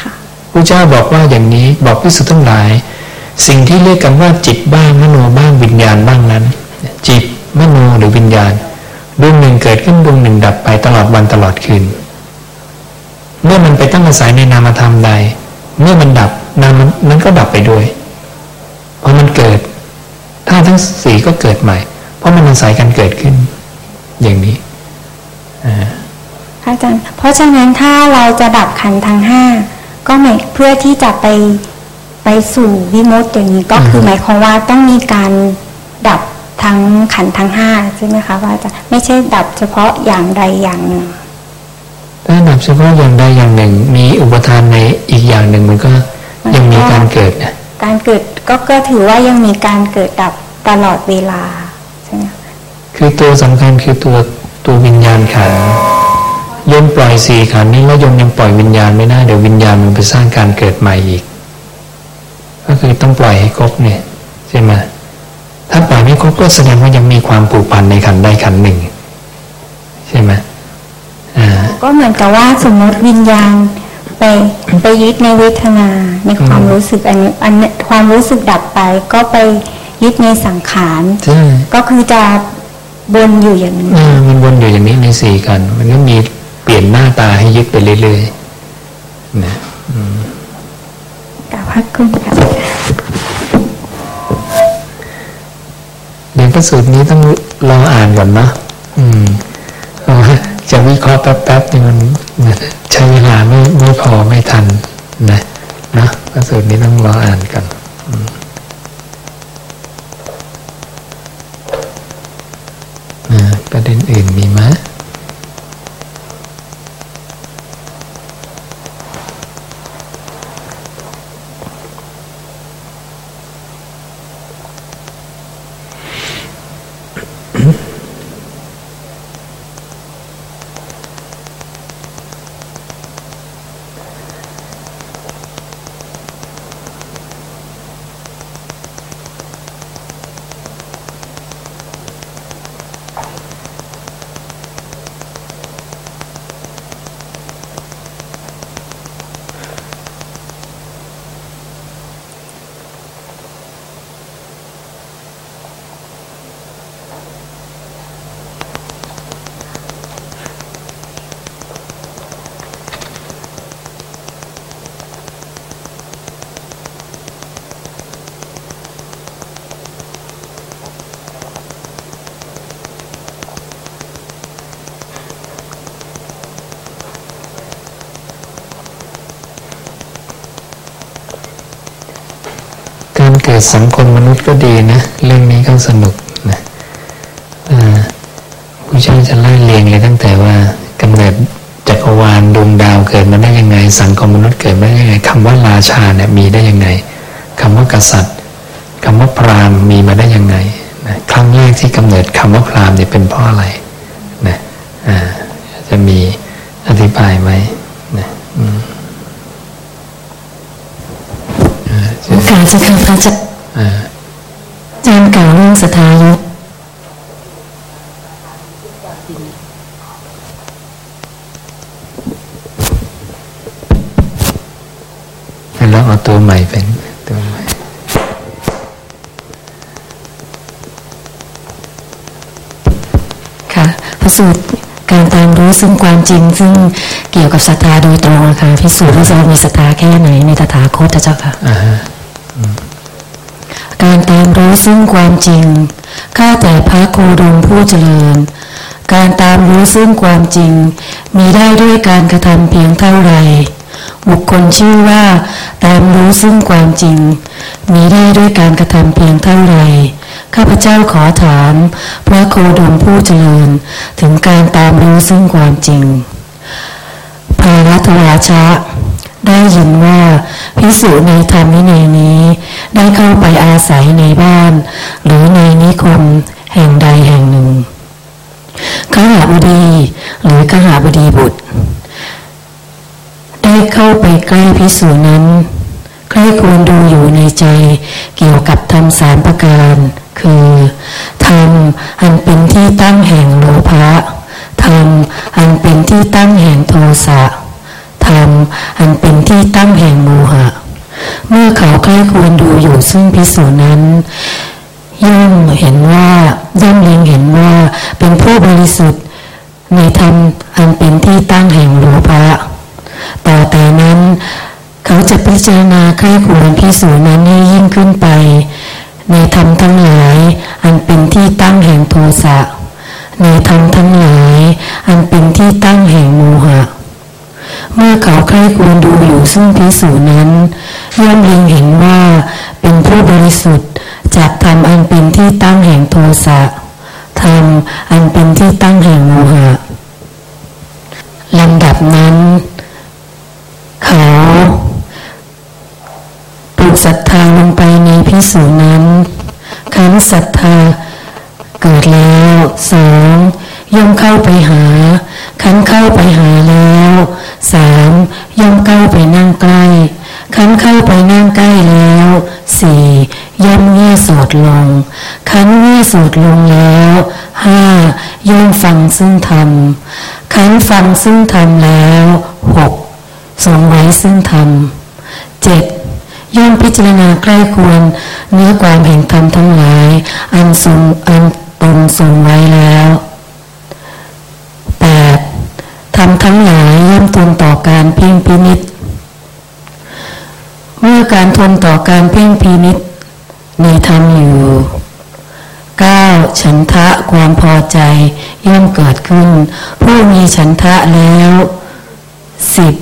ค่ะพระเจ้าบอกว่าอย่างนี้บอกพิสุทธ์ทั้งหลาย สิ่งที่เรียกกันว่าจิตบ้างมโนบ้างวิญญาณบ้างนั้น จิตมโนหรือวิญญาณดวงหนึ่งเกิดขึ้นดวงหนึ่งดับไปตลอดวันตลอดคืน เมื่อมันไปตั้งอาศัยในนามธรรมใด เมื่อมันดับ นามนั้นก็ดับไปด้วยพอมันเกิดธาตุทั้งสี่ก็เกิดใหม่ เพราะมันอาศัยกันเกิดขึ้น อย่างนี้พระอาจารย์ เพราะฉะนั้นถ้าเราจะดับขันธ์ทั้งห้าก็หมายเพื่อที่จะไปไปสู่วิมุตติอย่างนี้ก็คือมหมายความว่าต้องมีการดับทั้งขันธ์ทั้งห้าใช่ไหมคะว่าจะไม่ใช่ดับเฉพาะอย่างใดอย่างหนึ่งถ้าดับเฉพาะอย่างใดอย่างหนึ่ง มีอุปทานในอีกอย่างหนึ่งมันก็ ยังมีการเกิดนะการเกิดก็ก็ถือว่ายังมีการเกิดดับตลอดเวลาใช่ไหมคะคือตัวสำคัญคือตัวตัววิญญาณขันธ์โยมปล่อยสี่ขันธ์นี้แล้วโยมยังปล่อยวิญญาณไม่ได้เดี๋ยววิญญาณมันไปสร้างการเกิดใหม่อีก ก็คือต้องปล่อยให้ครบเนี่ยใช่ไหมถ้าปล่อยไม่ครบก็แสดงว่ายังมีความผูกพันในขันธ์ใดขันธ์หนึ่งใช่ไหมอ่าก็เหมือนกับว่าสมมติวิญญาณ ไปไปยึดในเวทนาในความรู้สึกอันนี้อันนี้ความรู้สึกดับไป ก็ไปยึดในสังขารใช่ก็คือจะบนอยู่อย่างนี้อ่ามันวนอยู่อย่างนี้ในสี่ขันธ์มันก็มีเปลี่ยนหน้าตาให้ยึดไปเรื่อยๆนะกับพระคุณค่ะเดี๋ยวพระสูตรนี้ต้องรออ่านก่อนเนาะอืมเพราะว่าจะวิเคราะห์แป๊บๆนี่มัน ใช้เวลาไม่ไม่พอไม่ทันนะนะพระสูตรนี้ต้องรออ่านกันประเด็นอื่นมีไหม กิดสังคมมนุษย์ก็ดีนะ เรื่องนี้ก็สนุกนะผู้ช่างจะไล่เรียงเลยตั้งแต่ว่ากำเนิดจักรวาลดวงดาวเกิดมาได้ยังไง สังคมมนุษย์เกิดมาได้ยังไงคำว่าราชาเนี่ยมีได้ยังไงคำว่ากษัตริย์คำว่าพราหมณ์มีมาได้ยังไงนะครั้งแรกที่กำเนิดคำว่าพราหมณ์เนี่ยเป็นเพราะอะไรนะจะมีอธิบายไหมนะอืมอ่าเชิญ โอกาสจะค่ะพระอาจารย์ อ่า อาจารย์กล่าวเรื่อง สถายุแล้วเอาตัวใหม่เป็นตัวใหม่ค่ะพิสูจน์การตามรู้ซึ่งความจริง ซึ่งเกี่ยวกับศรัทธาโดยตรงนะคะพิสูจน์ว่าเรามีศรัทธาแค่ไหนในตถาคตนะเจ้าค่ะ อ่าฮะการตามรู้ซึ่งความจริง ข้าแต่พระโคดมผู้เจริญ การตามรู้ซึ่งความจริง มีได้ด้วยการกระทำเพียงเท่าไร บุคคลชื่อว่า ตามรู้ซึ่งความจริง มีได้ด้วยการกระทำเพียงเท่าไรข้าพเจ้าขอถาม พระโคดมผู้เจริญ ถึงการตามรู้ซึ่งความจริงพารัตวาชะ ได้ยินว่าพิสุในธรรมวินัยนี้ ได้เข้าไปอาศัยในบ้าน หรือในนิคมแห่งใดแห่งหนึ่งขหาบดี หรือขหาบดีบุตร ได้เข้าไปใกล้พิสูจนั้นใครควรดูอยู่ในใจเกี่ยวกับธรรมสามประการ คือธรรมอันเป็นที่ตั้งแห่งโลภะธรรมอันเป็นที่ตั้งแห่งโทสะ รรม อันเป็นที่ตั้งแห่งโมหะ เมื่อเขาใกล้ควรดูอยู่ซึ่งพิสูจนั้น ย่อมเห็นว่าย่อมเล็งเห็นว่าเป็นผู้บริสุทธิ์ในธรรมอันเป็นที่ตั้งแห่งโลภะต่อแต่นั้น เขาจะพิจารณาใคร่ควรพิสูจนั้นให้ยิ่งขึ้นไป ในธรรมทั้งหลาย อันเป็นที่ตั้งแห่งโทสะในธรรมทั้งหลาย อันเป็นที่ตั้งแห่งโมหะ เมื่อเขาใคร่ควรดูอยู่ซึ่งพิสูจนั้นย่อมเล็งเห็นว่าเป็นผู้บริสุทธิ์จากธรรมอันเป็นที่ตั้งแห่งโทสะธรรมอันเป็นที่ตั้งแห่งโมหะลำดับนั้น เขาปลูกศรัทธาลงไปในพิสูจนั้นขันศรัทธาเกิดแล้วสอง ย่อมเข้าไปหา ขันเข้าไปหาแล้วสามย่อมเข้าไปนั่งใกล้ ขันเข้าไปนั่งใกล้แล้วสี่ย่อมเงี่ยโสดลง ขันเงี่ยโสดลงแล้วห้าย่อมฟังซึ่งธรรม ขันฟังซึ่งธรรมแล้วหกทรงไว้ซึ่งธรรมเจ็ดย่อมพิจารณาใกล้ควรเนื้อความแห่งธรรมทั้งหลาย อันทรงอันตนทรงไว้แล้วแปด ทั้งหลายย่อมทนต่อการเพ่งพินิษเมื่อการทนต่อการเพ่งพินิษในธรรมอยู่เก้าฉันทะความพอใจย่อมเกิดขึ้น ผู้มีฉันทะแล้วสิบ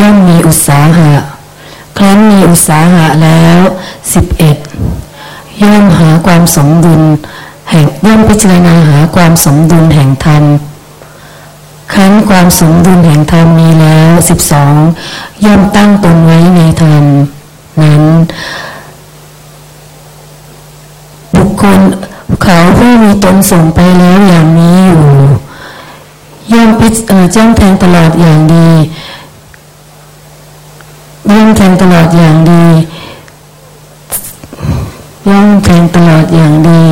ย่อมมีอุตสาหะ ครั้นมีอุตสาหะแล้วสิบเอ็ดย่อมหาความสมดุลแห่งย่อมพิจารณาหาความสมดุลแห่งธรรม ครั้นความสมดุลแห่งธรรมมีแล้วสิบสองย่อมตั้งตนไว้ในธรรม นั้น บุคคลเขาผู้มีตนส่งไปแล้วอย่างนี้อยู่ย่อมพิจเจ้องแทงตลอดอย่างดีย่อมแทงตลอดอย่างดีย่อมแทงตลอดอย่างดี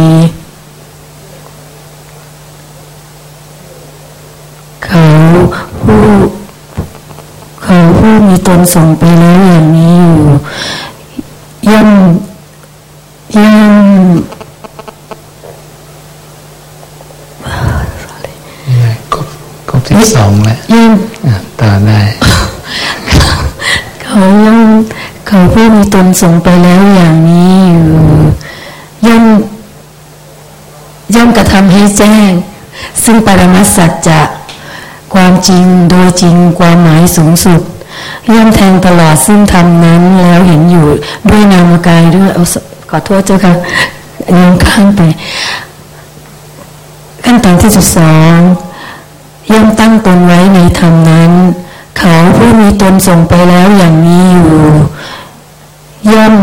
เขาผู้เขาผู้มีตนส่งไปแล้วอย่างนี้อยู่ย่อมย่อมครบครบสิบสองแล้วย่อมอะต่อได้ เขาย่อมเขาผู้มีตนส่งไปแล้วอย่างนี้อยู่ย่อมย่อมกระทำให้แจ้ง ซึ่งปรมัสสัจจะ ความจริงโดยจริงความหมายสูงสุดย่อมแทงตลอดซึ่งธรรมนั้นแล้วเห็นอยู่ด้วยนามกายด้วยอขอโทษเจ้าค่ะยงข้างไปขั้นตอนที่สิบสองย่อมตั้งตนไว้ในธรรมนั้น เขาผู้มีตนส่งไปแล้วอย่างนี้อยู่ ย่อม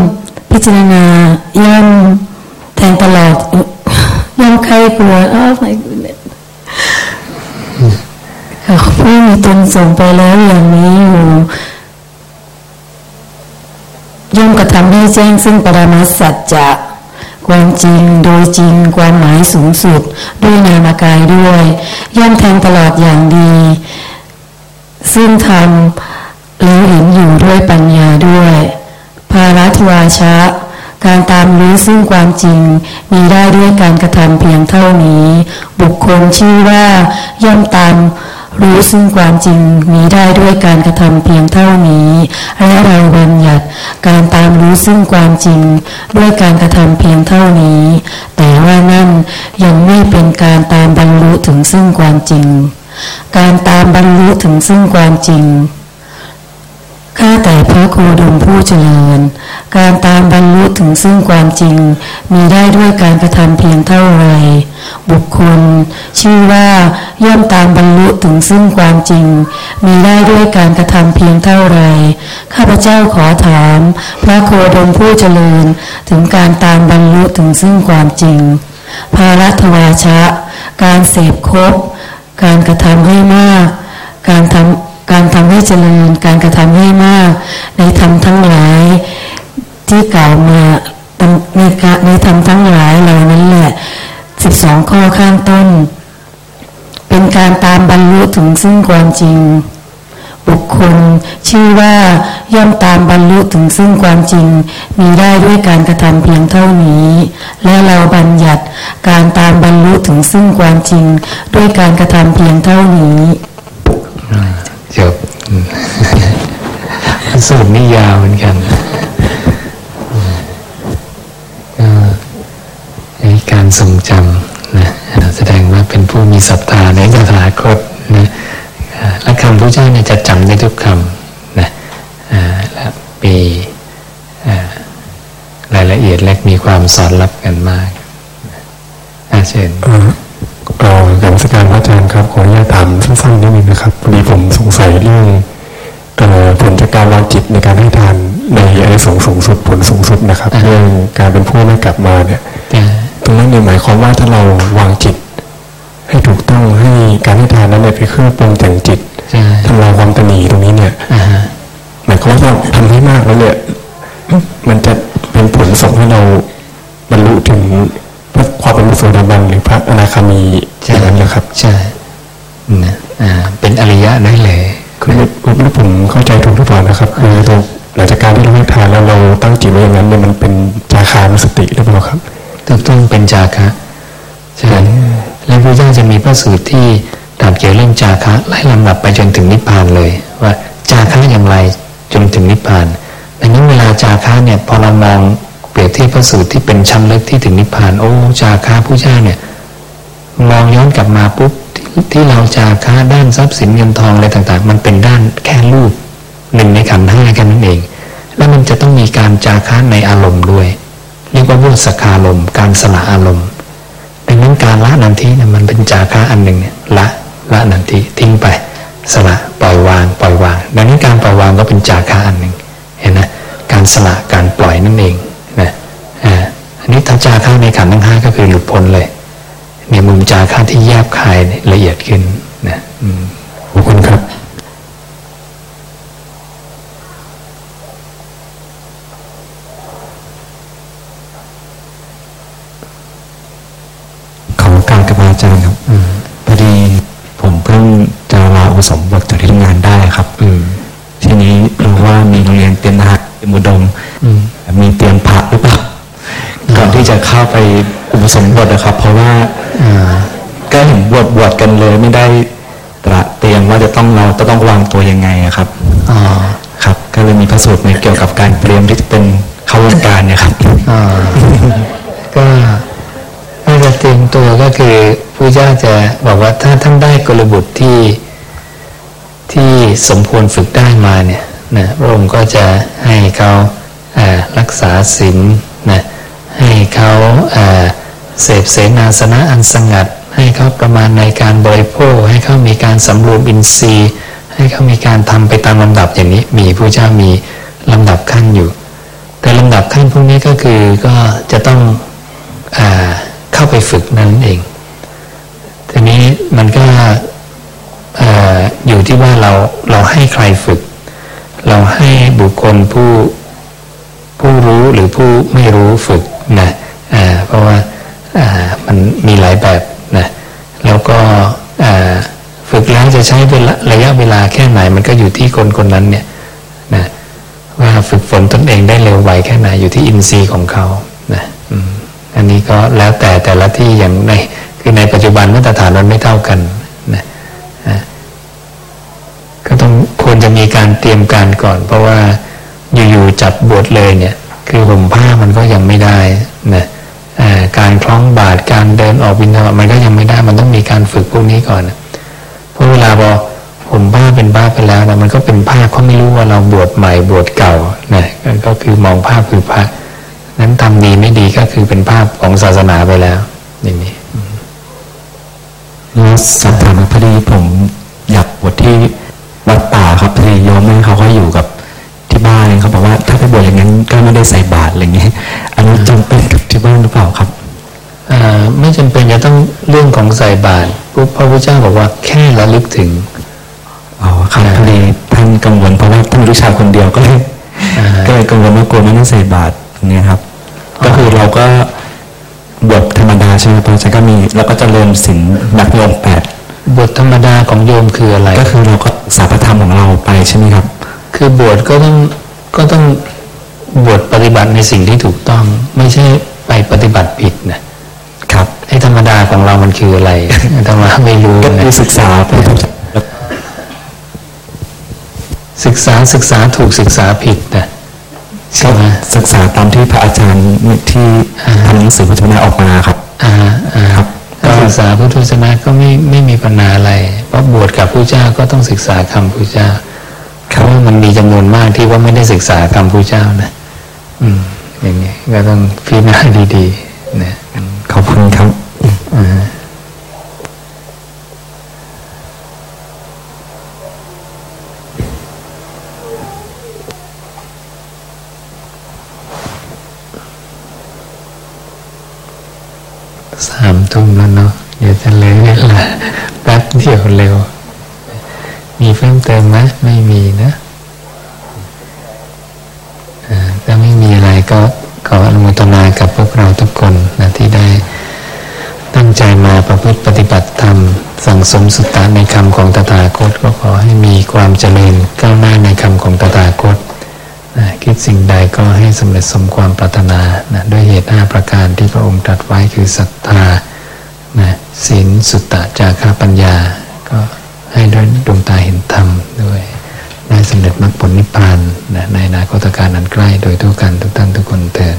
พิจารณา ย่อมแทงตลอดย่อมใครกลัวอ้าว my goodness เขา ผู้มีตนส่งไปแล้วอย่างนี้อยู่ย่อมกระทำให้แจ้งซึ่งปรมัสสัจจะความจริงโดยจริงความหมายสูงสุด ด้วยนามกายด้วย ย่อมแทงตลอดอย่างดี ซึ่งทำแล้วเห็นอยู่ด้วยปัญญาด้วย ภารัตวาชะ การตามรู้ซึ่งความจริง มีได้ด้วยการกระทำเพียงเท่านี้ บุคคลชื่อว่าย่อมตาม รู้ซึ่งความจริงมีได้ด้วยการกระทำเพียงเท่านี้ และเราบัญญัติการตามรู้ซึ่งความจริง ด้วยการกระทำเพียงเท่านี้ แต่ว่านั่นยังไม่เป็นการตามบรรลุถึงซึ่งความจริง การตามบรรลุถึงซึ่งความจริง ข้าแต่พระโคดมผู้เจริญ การตามบรรลุถึงซึ่งความจริง มีได้ด้วยการกระทำเพียงเท่าไร บุคคล ชื่อว่าย่อมตามบรรลุถึงซึ่งความจริง มีได้ด้วยการกระทำเพียงเท่าไร ข้าพเจ้าขอถาม พระโคดมผู้เจริญ ถึงการตามบรรลุถึงซึ่งความจริง ภารัตวาชะ การเสพครบการกระทำให้มาก การทำ การทำให้เจริญ การกระทำให้มาก ในธรรมทั้งหลายที่กล่าวมาในในธรรมทั้งหลายเหล่านั้นแหละสิบสองข้อข้างต้น เป็นการตามบรรลุถึงซึ่งความจริง บุคคลชื่อว่าย่อมตามบรรลุถึงซึ่งความจริง มีได้ด้วยการกระทำเพียงเท่านี้ และเราบัญญัติการตามบรรลุถึงซึ่งความจริง ด้วยการกระทำเพียงเท่านี้ จบอืมสูตรนี่ยาวเหมือนกันก็ไอ้การทรงจำนะแสดงว่าเป็นผู้มีศรัทธาในตถาคตนะอ่าและคำพระเจ้าเนี่ยจะจำได้ทุกคำนะอ่าและมีอ่าอียดและมีความสอดรับกันมากอาเชิญ เอ่อเอ่อการสการพระอาจารย์ครับ ขออนุญาตถามสั้นๆนิดนึงนะครับพอดีผมสงสัยเรื่องเอ่อผลจากการวางจิตในการให้ทานในอนิสงส์สูงสุดผลสูงสุดนะครับอ่าเรื่องการเป็นผู้ไม่กลับมาเนี่ยแต่ตรงนั้นเนี่ยหมายความว่าถ้าเราวางจิต ให้ถูกต้องให้การให้ทานนั้นเนี่ยเป็นเครื่องปรุงแต่งจิตใช่ทำลายความตนีตรงนี้เนี่ยอ่าฮะหมายความว่าถ้าทำให้มากแล้วเนี่ยมันจะเป็นผลส่งให้เราบรรลุถึงพระ ความเป็นพระโสดาบันหรือพระอนาคามีอย่างนั้นนะครับ ใช่นะอ่า เป็นอริยะได้เลยคือผมผมเข้าใจถูกหรือเปล่านะครับ คือเราหลังจากการที่เราให้ทานแล้วเราตั้งจิตไว้อย่างนั้นเนี่ยมันเป็นจาคานุสติหรือเปล่าครับถูกต้องเป็นจาคะใช่แล้วพระเจ้าจะมีพระสูตรที่ตรัสเกี่ยวเรื่องจาคะไล่ลำดับไปจนถึงนิพพานเลย ว่าจาคะอย่างไรจนถึงนิพพานดังนั้นเวลาจาคะเนี่ยพอเรามองเปรีย บเทียบพระสูตรที่เป็นชั้นลึกที่ถึงนิพพานโอ้จาคะผู้เจ้าเนี่ยมองย้อนกลับมาปุ๊บที่ที่เราจาค้าด้านทรัพย์สินเงินทองอะไรต่างๆ มันเป็นด้านแค่รูปหนึ่งในขันธ์ห้าแค่นั้นเอง แล้วมันจะต้องมีการจาค้าในอารมณ์ด้วยเรียกว่าวุสคารมการสละอารมณ์ดังนั้นการละนันทีเนี่ยมันเป็นจาค้าอันหนึ่งเนี่ยละละนันทีทิ้งไปสละปล่อยวาง ปล่อยวาง ดังนั้นการปล่อยวางก็เป็นจาค้าอันหนึ่งเห็นนะการสละการปล่อยนั่นเอง อันนี้ถ้าจาค่าในขันทั้งห้าก็คือหลุดพ้นเลยในมุมจาค่าที่แยบคายละเอียดขึ้นนะขอบคุณครับ เพราะว่าอ่าก็เห็นบวชบวชกันเลยไม่ได้ตระเตรียมว่าจะต้องเราจะต้องวางตัวยังไงอะครับอ๋อครับ ก็เลยมีพระสูตรในเกี่ยวกับการเตรียมที่จะเป็นเข้าวงการเนี่ยครับอ่าก็ถ้าจะเตรียมตัวก็คือพระเจ้าจะบอกว่าถ้าท่านได้กลบุตรที่ที่สมควรฝึกได้มาเนี่ยนะพระองค์ก็จะให้เขาอ่ารักษาศีลนะให้เขาอ่า เสพเสนาสนะอันสงัด ให้เขาประมาณในการบริโภค ให้เขามีการสำรวมอินทรีย์ ให้เขามีการทำไปตามลำดับอย่างนี้ มีพระเจ้ามีลำดับขั้นอยู่ แต่ลำดับขั้นพวกนี้ก็คือก็จะต้องอเข้าไปฝึกนั่นเองทีนี้มันก็ออยู่ที่ว่าเราเราให้ใครฝึก เราให้บุคคลผู้ผู้รู้หรือผู้ไม่รู้ฝึกนะอ่าเพราะว่า มันมีหลายแบบนะแล้วก็ฝึกแล้วจะใช้เวลาระยะเวลาแค่ไหน มันก็อยู่ที่คนคนนั้นเนี่ยนะว่าฝึกฝนตนเองได้เร็วไวแค่ไหนอยู่ที่อินทรีย์ของเขานะอันนี้ก็แล้วแต่แต่ละที่อย่างในคือในปัจจุบันมาตรฐานมันไม่เท่ากันนะก็ต้องควรจะมีการเตรียมการก่อน เพราะว่าอยู่ๆจับบวชเลยเนี่ย คือห่มผ้ามันก็ยังไม่ได้นะ การคล้องบาตรการเดินออกบิณฑบาตมันก็ยังไม่ได้มันต้องมีการฝึกพวกนี้ก่อนเพราะเวลาพอห่มผ้าเป็นผ้าไปแล้วนะมันก็เป็นผ้าเขาไม่รู้ว่าเราบวชใหม่บวชเก่านะก็ก็คือมองภาพคือพระนั้นทำดีไม่ดีก็คือเป็นภาพของศาสนาไปแล้วอย่างนี้แล้วสอบถามพอดีผมอยากบวชที่ เรื่องของใส่บาตรปุ๊บพระพุทธเจ้าบอกว่าแค่ระลึกถึงอ๋อครับพอดีท่านกังวลเพราะว่าท่านลูกชายคนเดียวก็เลยอ่าก็เลยกังวลว่ากลัวไม่ได้ใส่บาตรอย่างเงี้ยครับ ก็คือเราก็บวชธรรมดาใช่ไหมพระอาจารย์ก็มีแล้วก็เจริญศีลนักโยมแปดบทธรรมดาของโยมคืออะไร ก็คือเราก็สาพธรรมของเราไปใช่ไหมครับ คือบวชก็ต้องก็ต้องบวชปฏิบัติในสิ่งที่ถูกต้อง ไม่ใช่ไปปฏิบัติผิดนะค รับไอ้ธรรมดาของเรามันคืออะไรธรรมะไม่รู้ก็นะคือศึกษาพุทธศาสนาศึกษาศึกษาถูกศึกษาผิดนะใช่ไหมศึกษาตามที่พระอาจารย์ที่อ่าทำหนังสือพุทธนาออกมาครับอ่าอ่าครับการศึกษาพุทธศาสนาก็ไม่ไม่มีปัญหาอะไร เพราะบวชกับพระเจ้าก็ต้องศึกษาคำพระเจ้าเพราะว่ามันมีจำนวนมากที่ว่าไม่ได้ศึกษาคำพระเจ้านะ อืมอย่างนี้ก็ต้องพิจารณาดีๆนะขอบคุณครับ ความเจริญก้าวหน้าในคำของตถาคตนะคิดสิ่งใดก็ให้สำเร็จสมความปรารถนานะด้วยเหตุห้าประการที่พระองค์ตรัสไว้คือศรัทธานะศีลสุตตะจาระปัญญา ก็ให้ด้วยดวงตาเห็นธรรมด้วยได้สำเร็จมรรคผลนิพพานนะในอนาคตการอันใกล้โดยทั่วกันทุกท่านทุกคนเตือน